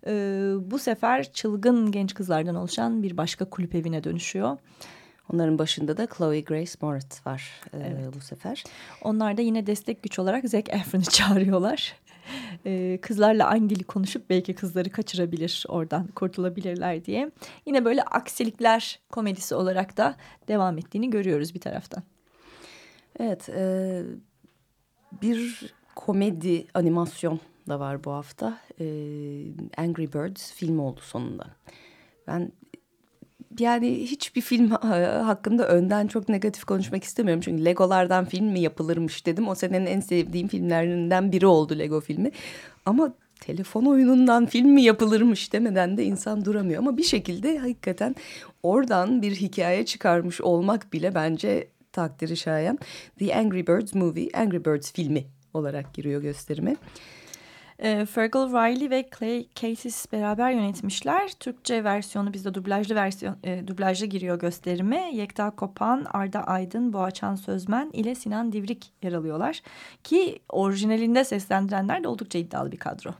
e, bu sefer çılgın genç kızlardan oluşan bir başka kulüp evine dönüşüyor. Onların başında da Chloe Grace Moretz var e, Evet. bu sefer. Onlar da yine destek güç olarak Zac Efron'u çağırıyorlar. Ee, kızlarla aynı dili konuşup belki kızları kaçırabilir oradan kurtulabilirler diye. Yine böyle aksilikler komedisi olarak da devam ettiğini görüyoruz bir taraftan. Evet, e, bir komedi animasyon da var bu hafta. E, Angry Birds film oldu sonunda. Ben yani hiçbir film ha- hakkında önden çok negatif konuşmak istemiyorum. Çünkü Legolardan film mi yapılırmış dedim. O senenin en sevdiğim filmlerinden biri oldu Lego filmi. Ama telefon oyunundan film mi yapılırmış demeden de insan duramıyor. Ama bir şekilde hakikaten oradan bir hikaye çıkarmış olmak bile bence takdiri şayan. The Angry Birds Movie, Angry Birds filmi olarak giriyor gösterime. Ee, Fergal Riley ve Clay Cases beraber yönetmişler. Türkçe versiyonu bizde dublajlı versiyon e, dublajlı giriyor gösterime. Yekta Kopan, Arda Aydın, Boğaçan Sözmen ile Sinan Divrik yer alıyorlar. Ki orijinalinde seslendirenler de oldukça iddialı bir kadro.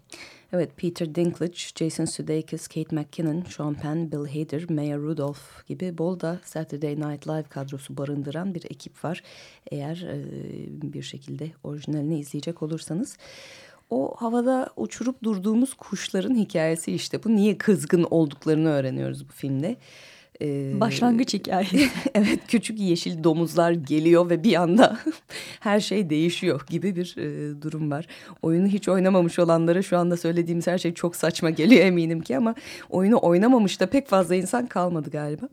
Evet Peter Dinklage, Jason Sudeikis, Kate McKinnon, Sean Penn, Bill Hader, Maya Rudolph gibi bol da Saturday Night Live kadrosu barındıran bir ekip var. Eğer e, bir şekilde orijinalini izleyecek olursanız. O havada uçurup durduğumuz kuşların hikayesi işte bu. Niye kızgın olduklarını öğreniyoruz bu filmde. Ee, Başlangıç hikayesi. evet küçük yeşil domuzlar geliyor ve bir anda her şey değişiyor gibi bir e, durum var. Oyunu hiç oynamamış olanlara şu anda söylediğimiz her şey çok saçma geliyor eminim ki ama oyunu oynamamış da pek fazla insan kalmadı galiba.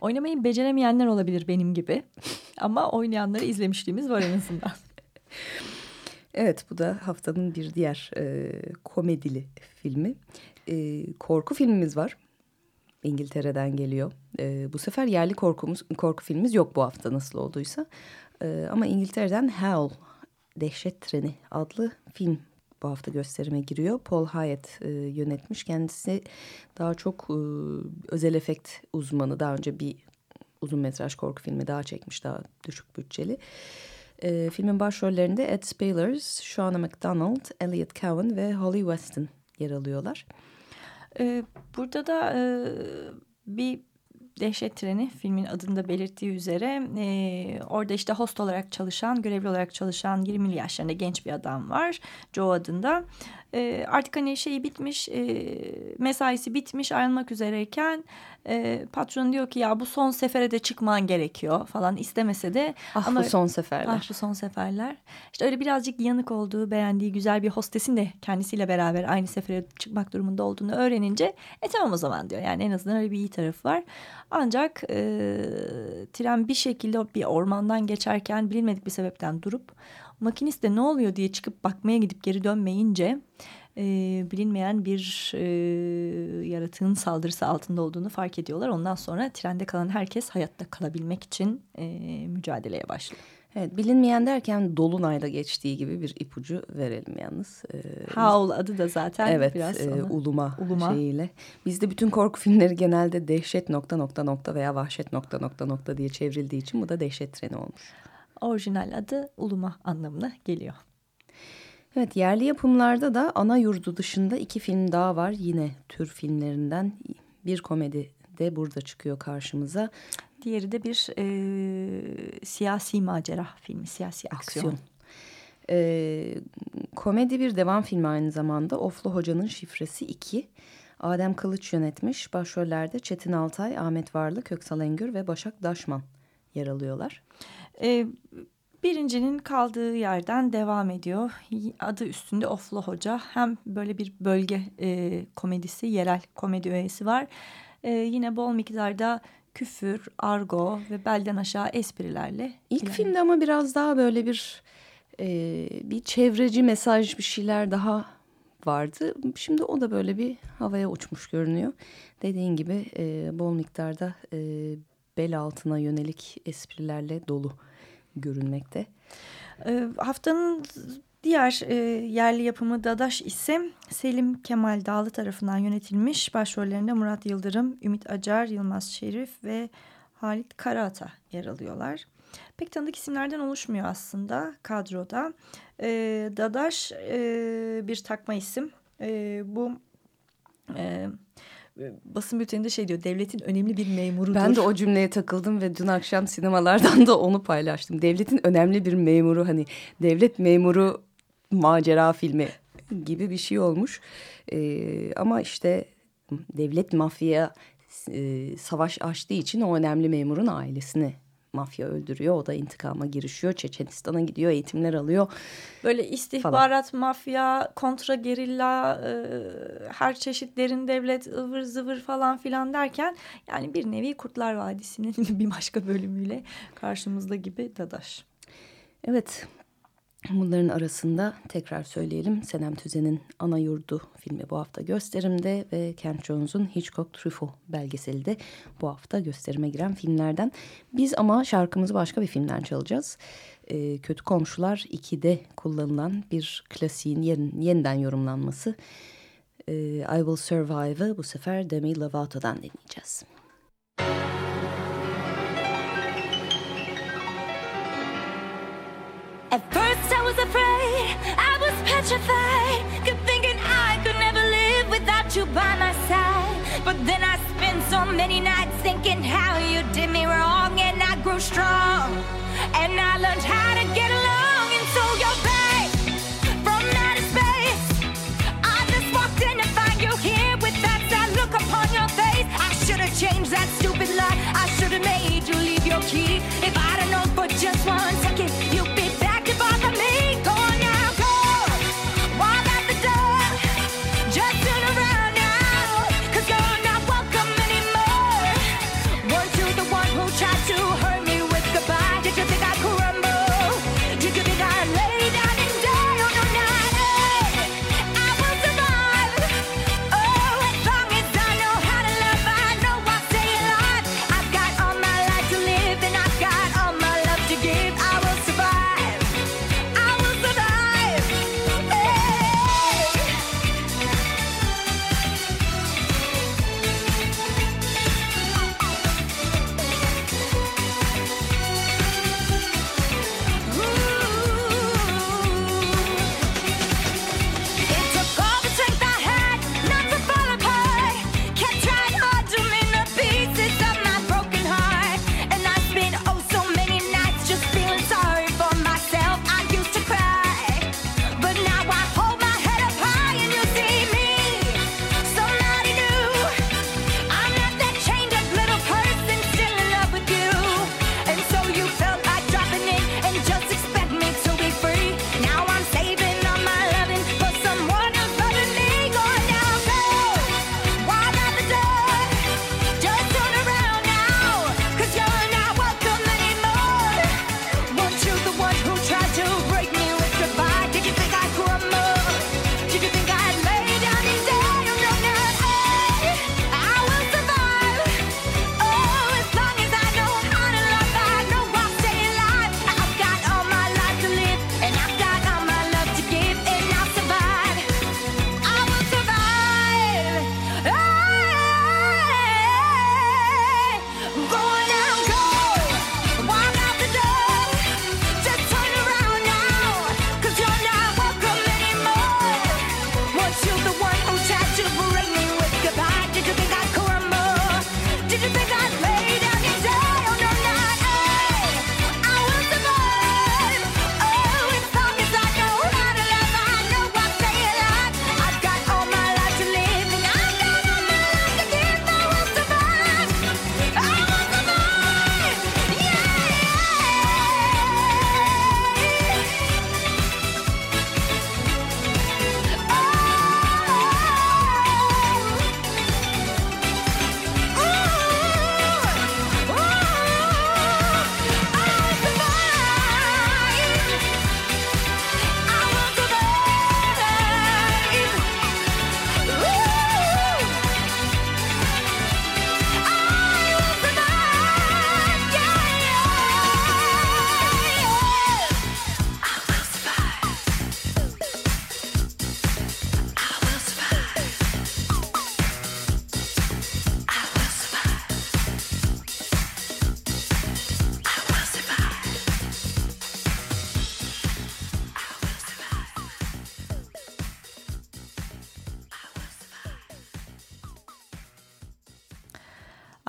Oynamayı beceremeyenler olabilir benim gibi. Ama oynayanları izlemişliğimiz var en azından. Evet bu da haftanın bir diğer e, komedili filmi. E, korku filmimiz var. İngiltere'den geliyor. E, bu sefer yerli korkumuz, korku filmimiz yok bu hafta nasıl olduysa. E, ama İngiltere'den Howl, Dehşet Treni adlı film bu hafta gösterime giriyor. Paul Hyatt e, yönetmiş. Kendisi daha çok e, özel efekt uzmanı. Daha önce bir uzun metraj korku filmi daha çekmiş. Daha düşük bütçeli. Filmin başrollerinde Ed Spelers, Shauna MacDonald, Elliot Cowan ve Holly Weston yer alıyorlar. E, burada da e, bir Dehşet Treni filmin adında belirttiği üzere e, orada işte host olarak çalışan, görevli olarak çalışan 20'li yaşlarında genç bir adam var. Joe adında. E, artık hani şeyi bitmiş, e, mesaisi bitmiş ayrılmak üzereyken e, patron diyor ki ya bu son sefere de çıkman gerekiyor falan istemese de. Ah ama, bu son seferler. Ah bu son seferler. İşte öyle birazcık yanık olduğu, beğendiği güzel bir hostesin de kendisiyle beraber aynı sefere çıkmak durumunda olduğunu öğrenince e tamam o zaman diyor. Yani en azından öyle bir iyi tarafı var. Ancak e, tren bir şekilde bir ormandan geçerken bilinmedik bir sebepten durup makinist de ne oluyor diye çıkıp bakmaya gidip geri dönmeyince e, bilinmeyen bir e, yaratığın saldırısı altında olduğunu fark ediyorlar. Ondan sonra trende kalan herkes hayatta kalabilmek için e, mücadeleye başlıyor. Evet, bilinmeyen derken Dolunay'da geçtiği gibi bir ipucu verelim yalnız. Ee, Howl adı da zaten evet, biraz e, uluma, uluma şeyiyle. Bizde bütün korku filmleri genelde dehşet nokta nokta nokta veya vahşet nokta nokta nokta diye çevrildiği için bu da dehşet treni olmuş. Orijinal adı uluma anlamına geliyor. Evet yerli yapımlarda da ana yurdu dışında iki film daha var. Yine tür filmlerinden bir komedi de burada çıkıyor karşımıza. Diğeri de bir e, siyasi macera filmi, siyasi aksiyon. aksiyon. E, komedi bir devam filmi aynı zamanda. Oflu Hoca'nın Şifresi 2. Adem Kılıç yönetmiş. Başrollerde Çetin Altay, Ahmet Varlı, Köksal Engür ve Başak Daşman yer alıyorlar. E, Birincinin kaldığı yerden devam ediyor. Adı üstünde Oflu Hoca. Hem böyle bir bölge e, komedisi, yerel komedi öğesi var. E, yine bol miktarda küfür, argo ve belden aşağı esprilerle. İlk ilerliyor. filmde ama biraz daha böyle bir e, bir çevreci mesaj bir şeyler daha vardı. Şimdi o da böyle bir havaya uçmuş görünüyor. Dediğin gibi e, bol miktarda e, bel altına yönelik esprilerle dolu görünmekte. E, haftanın diğer e, yerli yapımı Dadaş ise Selim Kemal Dağlı tarafından yönetilmiş. Başrollerinde Murat Yıldırım, Ümit Acar, Yılmaz Şerif ve Halit Karaata yer alıyorlar. Pek tanıdık isimlerden oluşmuyor aslında kadroda. E, Dadaş e, bir takma isim. E, bu... E, basın bülteninde şey diyor devletin önemli bir memurudur. Ben de o cümleye takıldım ve dün akşam sinemalardan da onu paylaştım. Devletin önemli bir memuru hani devlet memuru macera filmi gibi bir şey olmuş. Ee, ama işte devlet mafya e, savaş açtığı için o önemli memurun ailesini mafya öldürüyor. O da intikama girişiyor. Çeçenistan'a gidiyor, eğitimler alıyor. Böyle istihbarat, falan. mafya, kontra gerilla, e, her çeşit derin devlet, ıvır zıvır falan filan derken yani bir nevi Kurtlar Vadisi'nin bir başka bölümüyle karşımızda gibi Dadaş. Evet, Bunların arasında tekrar söyleyelim Senem Tüzen'in Ana Yurdu filmi bu hafta gösterimde ve Kent Jones'un Hitchcock Truffaut belgeseli de bu hafta gösterime giren filmlerden. Biz ama şarkımızı başka bir filmden çalacağız. Ee, Kötü Komşular 2'de kullanılan bir klasiğin yeniden yorumlanması. Ee, I Will Survive'ı bu sefer Demi Lovato'dan dinleyeceğiz. You by my side. But then I spent so many nights thinking how you did me wrong, and I grew strong, and I learned how to get along, and so you're back from outer space. I just walked in to find you here with that sad look upon your face. I should have changed that stupid lie. I should have made you leave your key. If I'd have known for just one second, you'd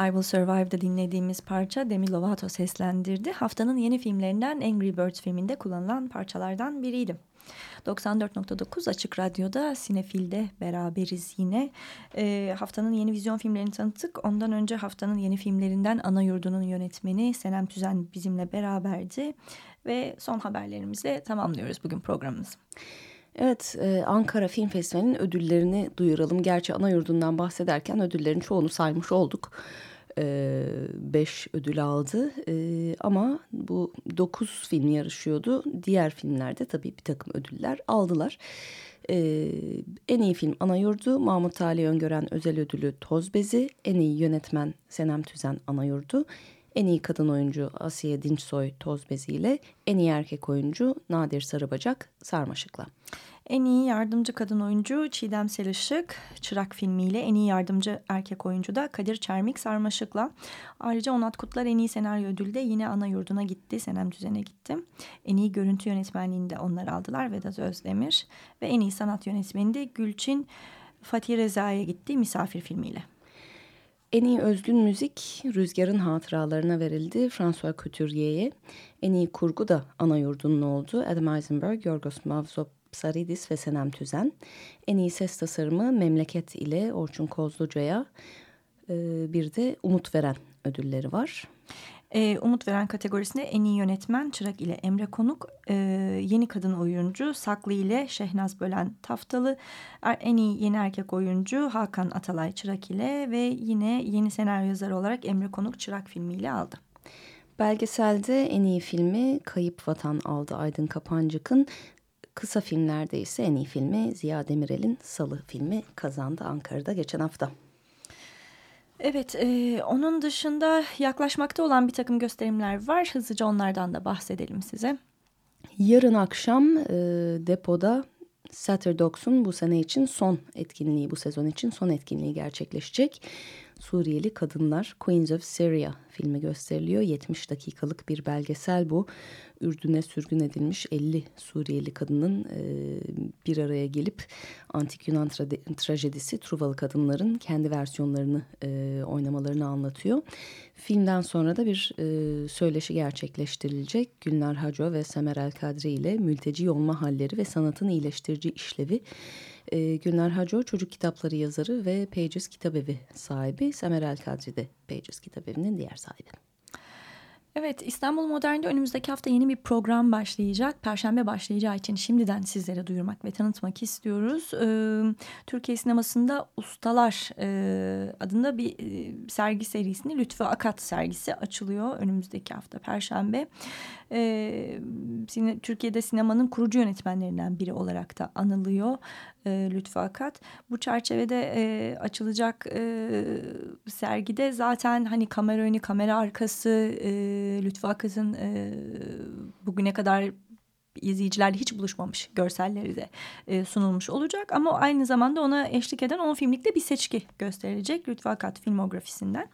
I Will Survive'da dinlediğimiz parça Demi Lovato seslendirdi. Haftanın yeni filmlerinden Angry Birds filminde kullanılan parçalardan biriydi. 94.9 Açık Radyo'da Sinefil'de beraberiz yine. E, haftanın yeni vizyon filmlerini tanıttık. Ondan önce haftanın yeni filmlerinden Ana Yurdu'nun yönetmeni Senem Tüzen bizimle beraberdi. Ve son haberlerimizle tamamlıyoruz bugün programımızı. Evet, e, Ankara Film Festivali'nin ödüllerini duyuralım. Gerçi ana yurdundan bahsederken ödüllerin çoğunu saymış olduk. E, beş ödül aldı e, ama bu dokuz film yarışıyordu. Diğer filmlerde tabii bir takım ödüller aldılar. E, en iyi film Ana Yurdu, Mahmut Ali Öngören özel ödülü Toz Bezi, en iyi yönetmen Senem Tüzen Ana Yurdu, en iyi kadın oyuncu Asiye Dinçsoy Toz Bezi ile en iyi erkek oyuncu Nadir Sarıbacak Sarmaşık'la. En iyi yardımcı kadın oyuncu Çiğdem Selışık, Çırak filmiyle en iyi yardımcı erkek oyuncu da Kadir Çermik Sarmaşık'la. Ayrıca Onat Kutlar en iyi senaryo ödülü de yine ana yurduna gitti, Senem Düzen'e gitti. En iyi görüntü yönetmenliğinde onlar aldılar Vedat Özdemir. Ve en iyi sanat yönetmeni de Gülçin Fatih Reza'ya gitti Misafir filmiyle. En iyi özgün müzik Rüzgar'ın hatıralarına verildi François Couturier'e. En iyi kurgu da ana yurdunun oldu. Adam Eisenberg, Yorgos Mavzop Psaridis ve Senem Tüzen. En iyi ses tasarımı Memleket ile Orçun Kozluca'ya ee, bir de Umut Veren ödülleri var. Ee, Umut Veren kategorisinde en iyi yönetmen Çırak ile Emre Konuk, e, yeni kadın oyuncu Saklı ile Şehnaz Bölen Taftalı, er, en iyi yeni erkek oyuncu Hakan Atalay Çırak ile ve yine yeni senaryo yazarı olarak Emre Konuk Çırak filmiyle aldı. Belgeselde en iyi filmi Kayıp Vatan aldı Aydın Kapancık'ın. Kısa filmlerde ise en iyi filmi Ziya Demirel'in Salı filmi kazandı Ankara'da geçen hafta. Evet, e, onun dışında yaklaşmakta olan bir takım gösterimler var. Hızlıca onlardan da bahsedelim size. Yarın akşam e, depoda Saturdogs'un bu sene için son etkinliği, bu sezon için son etkinliği gerçekleşecek. Suriyeli Kadınlar Queens of Syria filmi gösteriliyor. 70 dakikalık bir belgesel bu. Ürdün'e sürgün edilmiş 50 Suriyeli kadının e, bir araya gelip antik Yunan tra trajedisi Truvalı kadınların kendi versiyonlarını e, oynamalarını anlatıyor. Filmden sonra da bir e, söyleşi gerçekleştirilecek. Gülnar Haco ve Semer El Kadri ile mülteci olma halleri ve sanatın iyileştirici işlevi. E, Gülnar Haco çocuk kitapları yazarı ve Pages Kitabevi sahibi. Semer El Kadri de Pages Kitabevi'nin diğer sahibi. Evet İstanbul Modern'de önümüzdeki hafta yeni bir program başlayacak. Perşembe başlayacağı için şimdiden sizlere duyurmak ve tanıtmak istiyoruz. Ee, Türkiye sinemasında Ustalar e, adında bir e, sergi serisini Lütfü Akat sergisi açılıyor önümüzdeki hafta Perşembe. Ee, Türkiye'de sinemanın kurucu yönetmenlerinden biri olarak da anılıyor e, Lütfü Akat. Bu çerçevede e, açılacak e, sergide zaten hani kamera önü kamera arkası e, Lütfü Akat'ın e, bugüne kadar izleyicilerle hiç buluşmamış görselleri de e, sunulmuş olacak. Ama aynı zamanda ona eşlik eden 10 filmlikte bir seçki gösterilecek Lütfü Akat filmografisinden.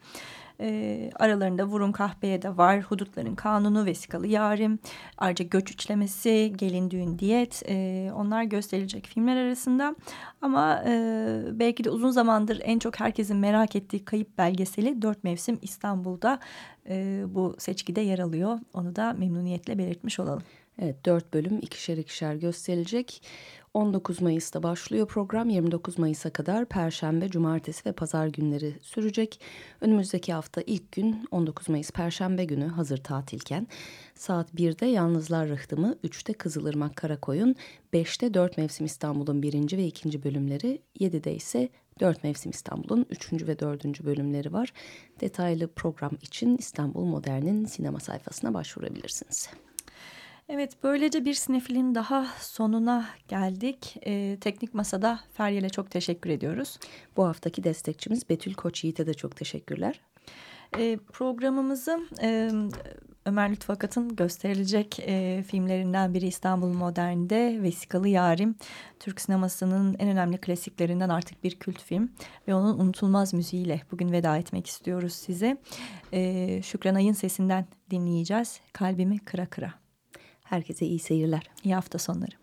E, aralarında Vurun Kahpeye de var. Hudutların Kanunu, Vesikalı Yarim, ayrıca Göç Üçlemesi, Gelin Düğün Diyet. E, onlar gösterilecek filmler arasında. Ama e, belki de uzun zamandır en çok herkesin merak ettiği kayıp belgeseli Dört Mevsim İstanbul'da e, bu seçkide yer alıyor. Onu da memnuniyetle belirtmiş olalım. Evet dört bölüm ikişer ikişer gösterilecek. 19 Mayıs'ta başlıyor program 29 Mayıs'a kadar Perşembe, Cumartesi ve Pazar günleri sürecek. Önümüzdeki hafta ilk gün 19 Mayıs Perşembe günü hazır tatilken saat 1'de Yalnızlar Rıhtımı, 3'te Kızılırmak Karakoyun, 5'te 4 Mevsim İstanbul'un birinci ve ikinci bölümleri, 7'de ise 4 Mevsim İstanbul'un 3. ve 4. bölümleri var. Detaylı program için İstanbul Modern'in sinema sayfasına başvurabilirsiniz. Evet böylece bir sinefilin daha sonuna geldik. Ee, teknik Masa'da Feryal'e çok teşekkür ediyoruz. Bu haftaki destekçimiz Betül Koç Yiğit'e de çok teşekkürler. Ee, programımızı e, Ömer Lütfü Akat'ın gösterilecek e, filmlerinden biri İstanbul Modern'de Vesikalı Yarim. Türk sinemasının en önemli klasiklerinden artık bir kült film ve onun unutulmaz müziğiyle bugün veda etmek istiyoruz size. E, Şükran Ay'ın sesinden dinleyeceğiz. Kalbimi kıra kıra. Herkese iyi seyirler. İyi hafta sonları.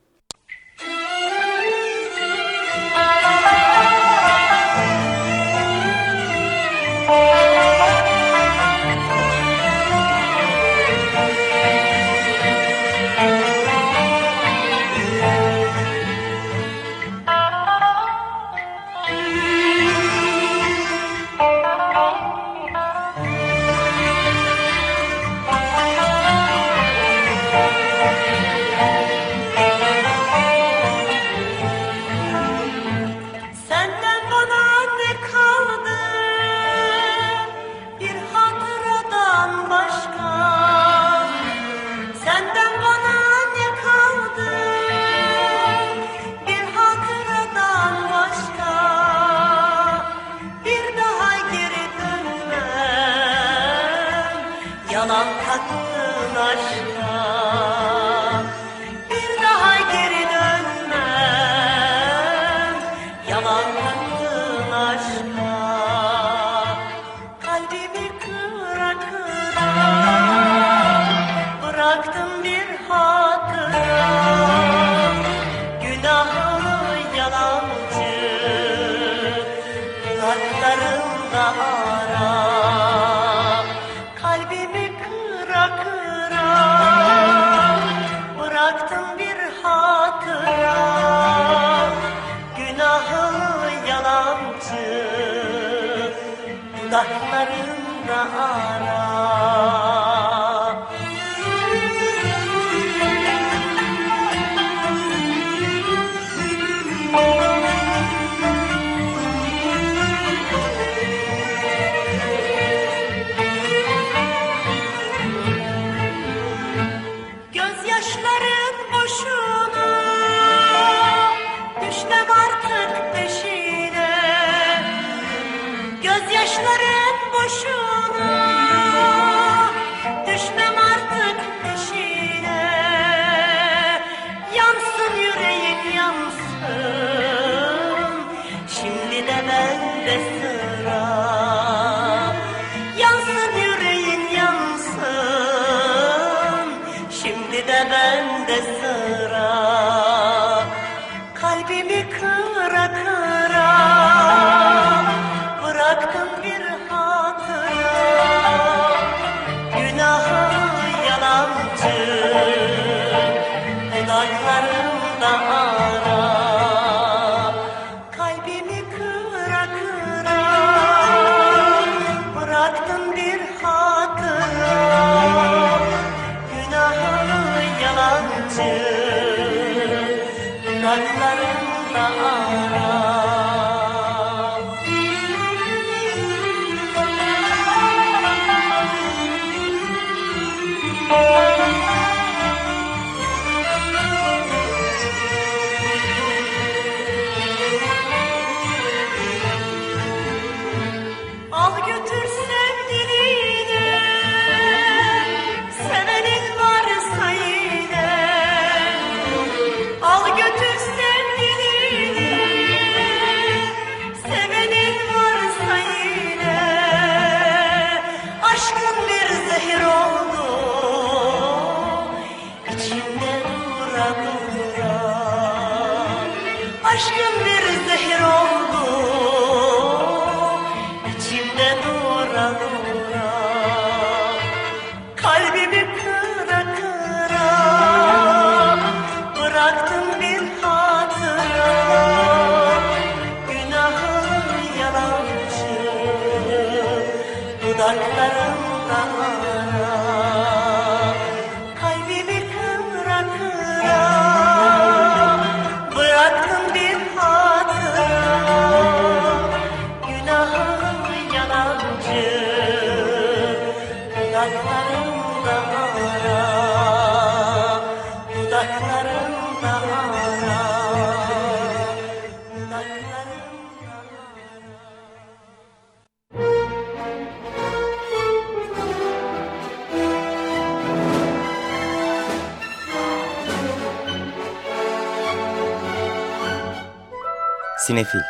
Sinefil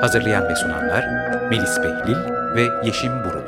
Hazırlayan ve sunanlar Melis Behlil ve Yeşim Burul.